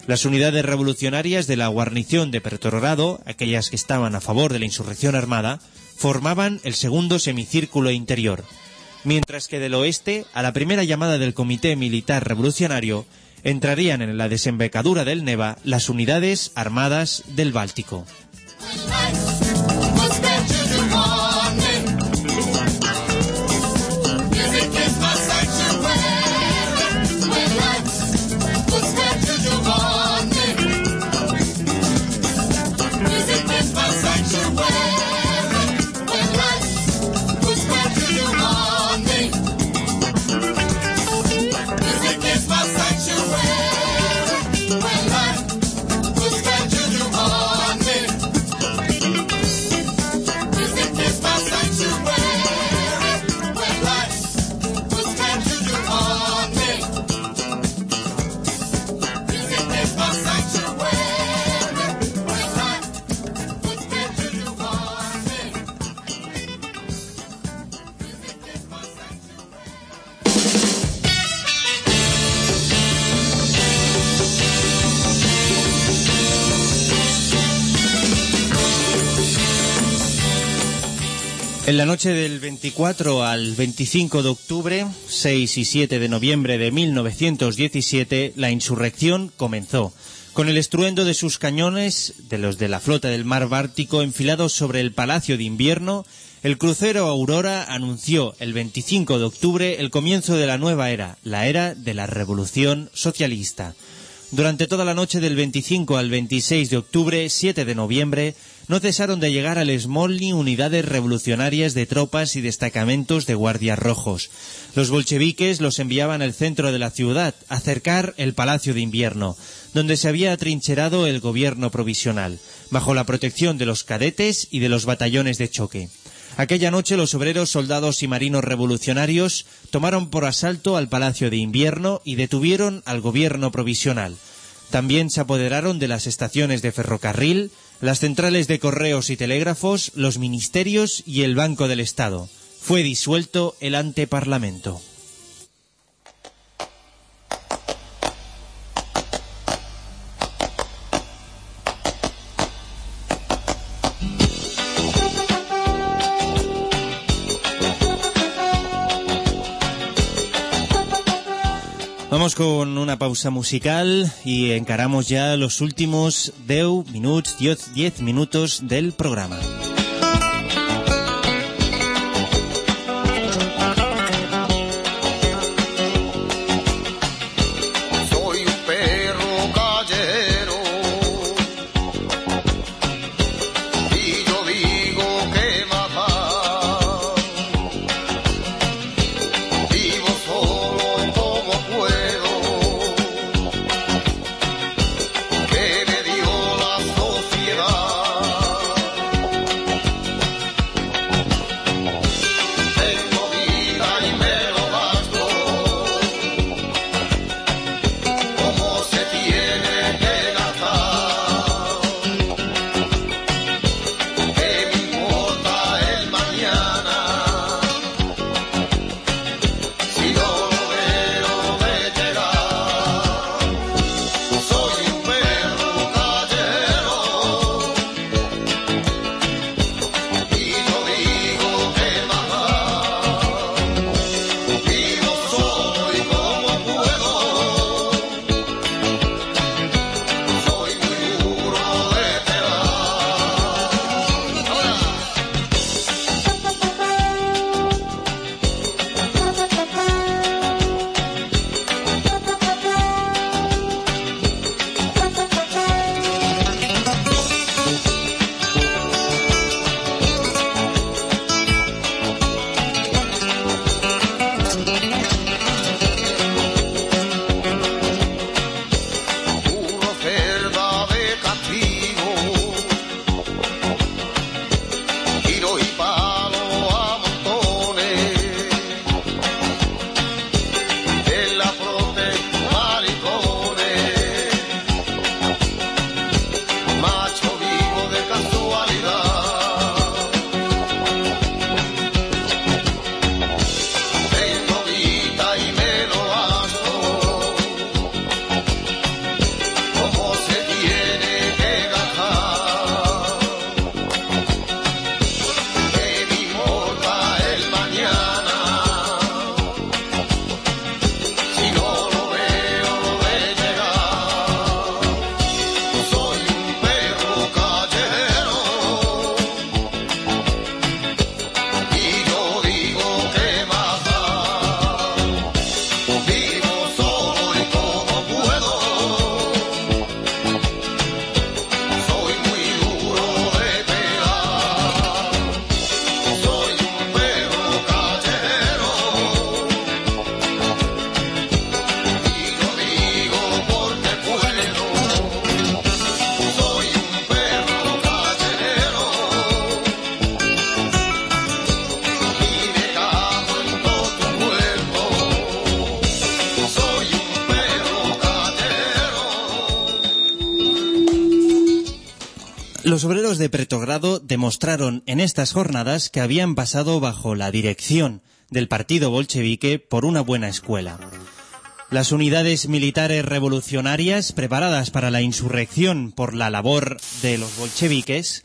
Las unidades revolucionarias de la guarnición de Petrogrado, aquellas que estaban a favor de la insurrección armada, formaban el segundo semicírculo interior, mientras que del oeste, a la primera llamada del Comité Militar Revolucionario, entrarían en la desembocadura del Neva las unidades armadas del Báltico. Nice. En la noche del 24 al 25 de octubre, 6 y 7 de noviembre de 1917, la insurrección comenzó. Con el estruendo de sus cañones, de los de la flota del mar Báltico enfilados sobre el Palacio de Invierno, el crucero Aurora anunció el 25 de octubre el comienzo de la nueva era, la era de la revolución socialista. Durante toda la noche del 25 al 26 de octubre, 7 de noviembre, no cesaron de llegar al Smolny unidades revolucionarias de tropas y destacamentos de guardias rojos. Los bolcheviques los enviaban al centro de la ciudad, a cercar el Palacio de Invierno, donde se había atrincherado el gobierno provisional, bajo la protección de los cadetes y de los batallones de choque. Aquella noche los obreros, soldados y marinos revolucionarios tomaron por asalto al Palacio de Invierno y detuvieron al gobierno provisional. También se apoderaron de las estaciones de ferrocarril, las centrales de correos y telégrafos, los ministerios y el Banco del Estado. Fue disuelto el anteparlamento. Vamos con una pausa musical y encaramos ya los últimos 10 minutos, 10, 10 minutos del programa. Demostraron en estas jornadas que habían pasado bajo la dirección del partido bolchevique por una buena escuela. Las unidades militares revolucionarias preparadas para la insurrección por la labor de los bolcheviques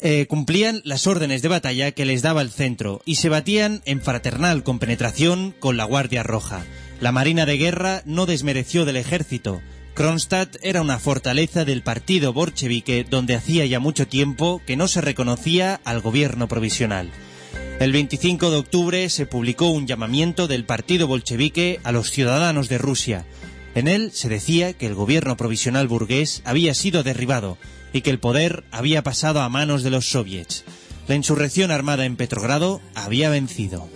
eh, cumplían las órdenes de batalla que les daba el centro y se batían en fraternal compenetración con la Guardia Roja. La Marina de Guerra no desmereció del ejército. Kronstadt era una fortaleza del partido bolchevique donde hacía ya mucho tiempo que no se reconocía al gobierno provisional. El 25 de octubre se publicó un llamamiento del partido bolchevique a los ciudadanos de Rusia. En él se decía que el gobierno provisional burgués había sido derribado y que el poder había pasado a manos de los soviets. La insurrección armada en Petrogrado había vencido.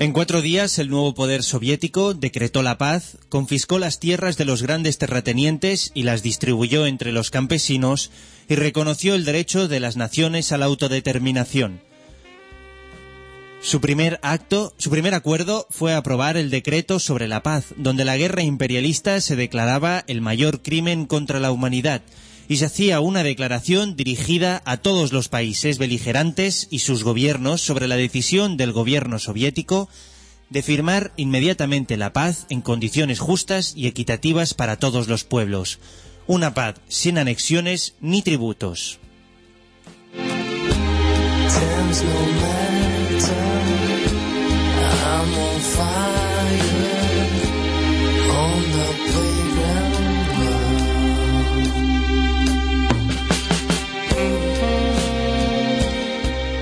En cuatro días, el nuevo poder soviético decretó la paz, confiscó las tierras de los grandes terratenientes y las distribuyó entre los campesinos y reconoció el derecho de las naciones a la autodeterminación. Su primer acto, su primer acuerdo fue aprobar el decreto sobre la paz, donde la guerra imperialista se declaraba el mayor crimen contra la humanidad y se hacía una declaración dirigida a todos los países beligerantes y sus gobiernos sobre la decisión del gobierno soviético de firmar inmediatamente la paz en condiciones justas y equitativas para todos los pueblos. Una paz sin anexiones ni tributos.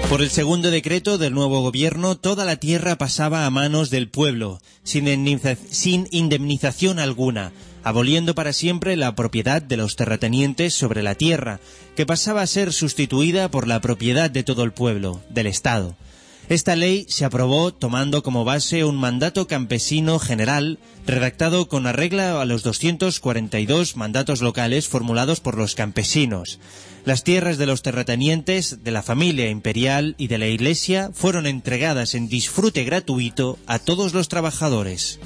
Por el segundo decreto del nuevo gobierno, toda la tierra pasaba a manos del pueblo, sin indemniza- sin indemnización alguna, aboliendo para siempre la propiedad de los terratenientes sobre la tierra, que pasaba a ser sustituida por la propiedad de todo el pueblo, del Estado. Esta ley se aprobó tomando como base un mandato campesino general redactado con arreglo a los 242 mandatos locales formulados por los campesinos. Las tierras de los terratenientes, de la familia imperial y de la Iglesia fueron entregadas en disfrute gratuito a todos los trabajadores.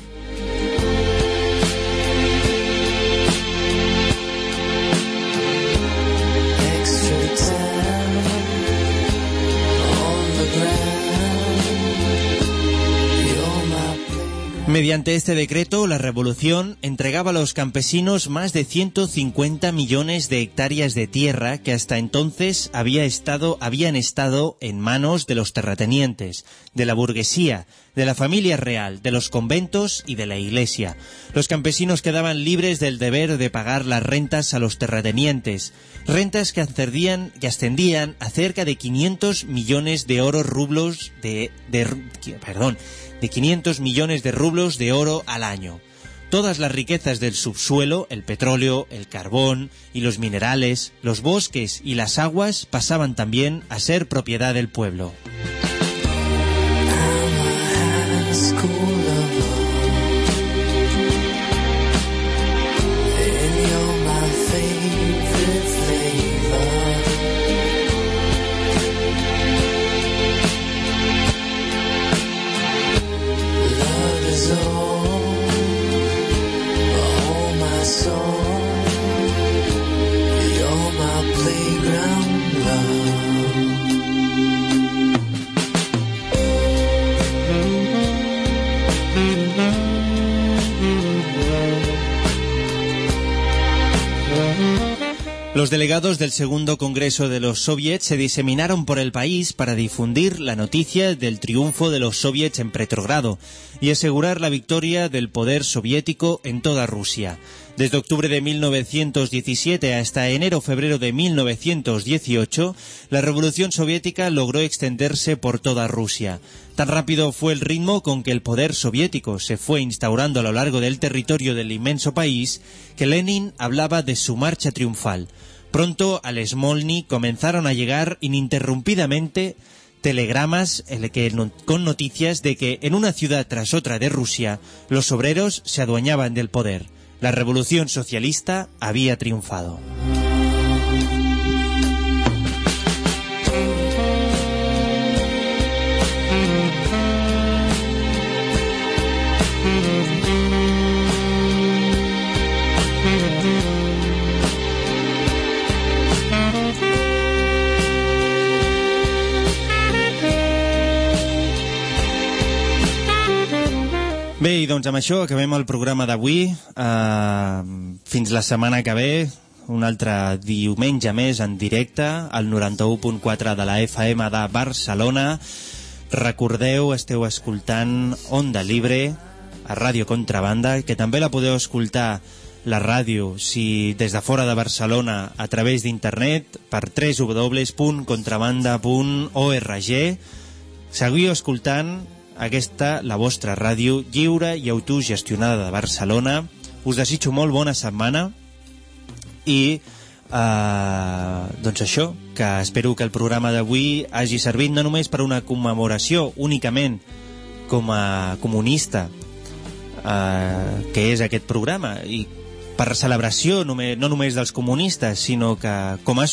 Mediante este decreto, la revolución entregaba a los campesinos más de 150 millones de hectáreas de tierra que hasta entonces había estado, habían estado en manos de los terratenientes, de la burguesía, de la familia real, de los conventos y de la iglesia. Los campesinos quedaban libres del deber de pagar las rentas a los terratenientes, rentas que ascendían, que ascendían a cerca de 500 millones de oro rublos de, de perdón, de 500 millones de rublos de oro al año. Todas las riquezas del subsuelo, el petróleo, el carbón y los minerales, los bosques y las aguas pasaban también a ser propiedad del pueblo. Los delegados del segundo Congreso de los Soviets se diseminaron por el país para difundir la noticia del triunfo de los soviets en Petrogrado y asegurar la victoria del poder soviético en toda Rusia. Desde octubre de 1917 hasta enero-febrero de 1918, la revolución soviética logró extenderse por toda Rusia. Tan rápido fue el ritmo con que el poder soviético se fue instaurando a lo largo del territorio del inmenso país que Lenin hablaba de su marcha triunfal. Pronto al Smolny comenzaron a llegar ininterrumpidamente telegramas con noticias de que en una ciudad tras otra de Rusia los obreros se adueñaban del poder. La revolución socialista había triunfado. Bé, i doncs amb això acabem el programa d'avui. Uh, fins la setmana que ve, un altre diumenge més en directe, al 91.4 de la FM de Barcelona. Recordeu, esteu escoltant Onda Libre a Ràdio Contrabanda, que també la podeu escoltar la ràdio si des de fora de Barcelona a través d'internet per www.contrabanda.org Seguiu escoltant aquesta, la vostra ràdio lliure i autogestionada de Barcelona. Us desitjo molt bona setmana i eh, doncs això, que espero que el programa d'avui hagi servit no només per una commemoració únicament com a comunista eh, que és aquest programa i per celebració només, no només dels comunistes sinó que com, ha,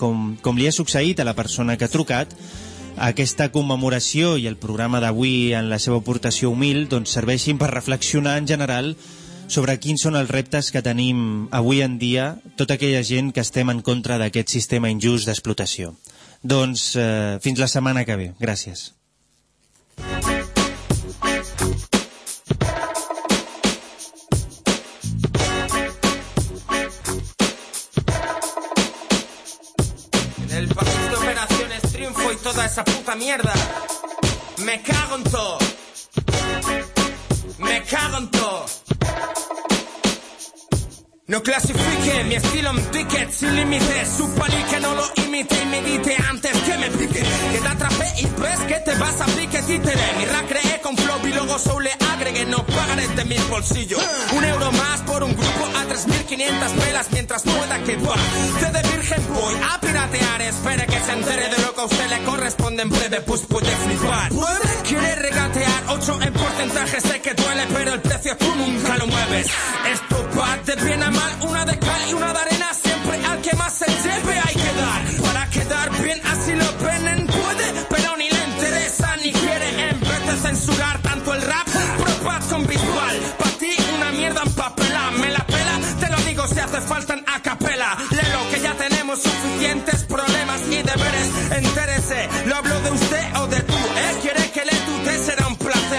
com, com li ha succeït a la persona que ha trucat aquesta commemoració i el programa d'avui en la seva aportació humil doncs serveixin per reflexionar en general sobre quins són els reptes que tenim avui en dia tota aquella gent que estem en contra d'aquest sistema injust d'explotació. Doncs eh, fins la setmana que ve. Gràcies. Esa puta mierda. Me cago en todo. Me cago en todo. No clasifique mi estilo en ticket sin límites. Su que no lo imite y medite antes que me pique. Que te atrapé y ves que te vas a pique títere. Mi rap creé con flow y luego solo le agregué. No pagaré de mis bolsillos. Un euro más por un grupo a 3.500 velas mientras pueda que va. Te de virgen voy a piratear. Espere que se entere de lo que a usted le corresponde en breve. Pues puede flipar. Puede quiere regatear 8 en porcentaje. Sé que duele, pero el precio tú nunca lo mueves. Esto va de bien a mal. Una de cal y una de arena. Siempre al que más se lleve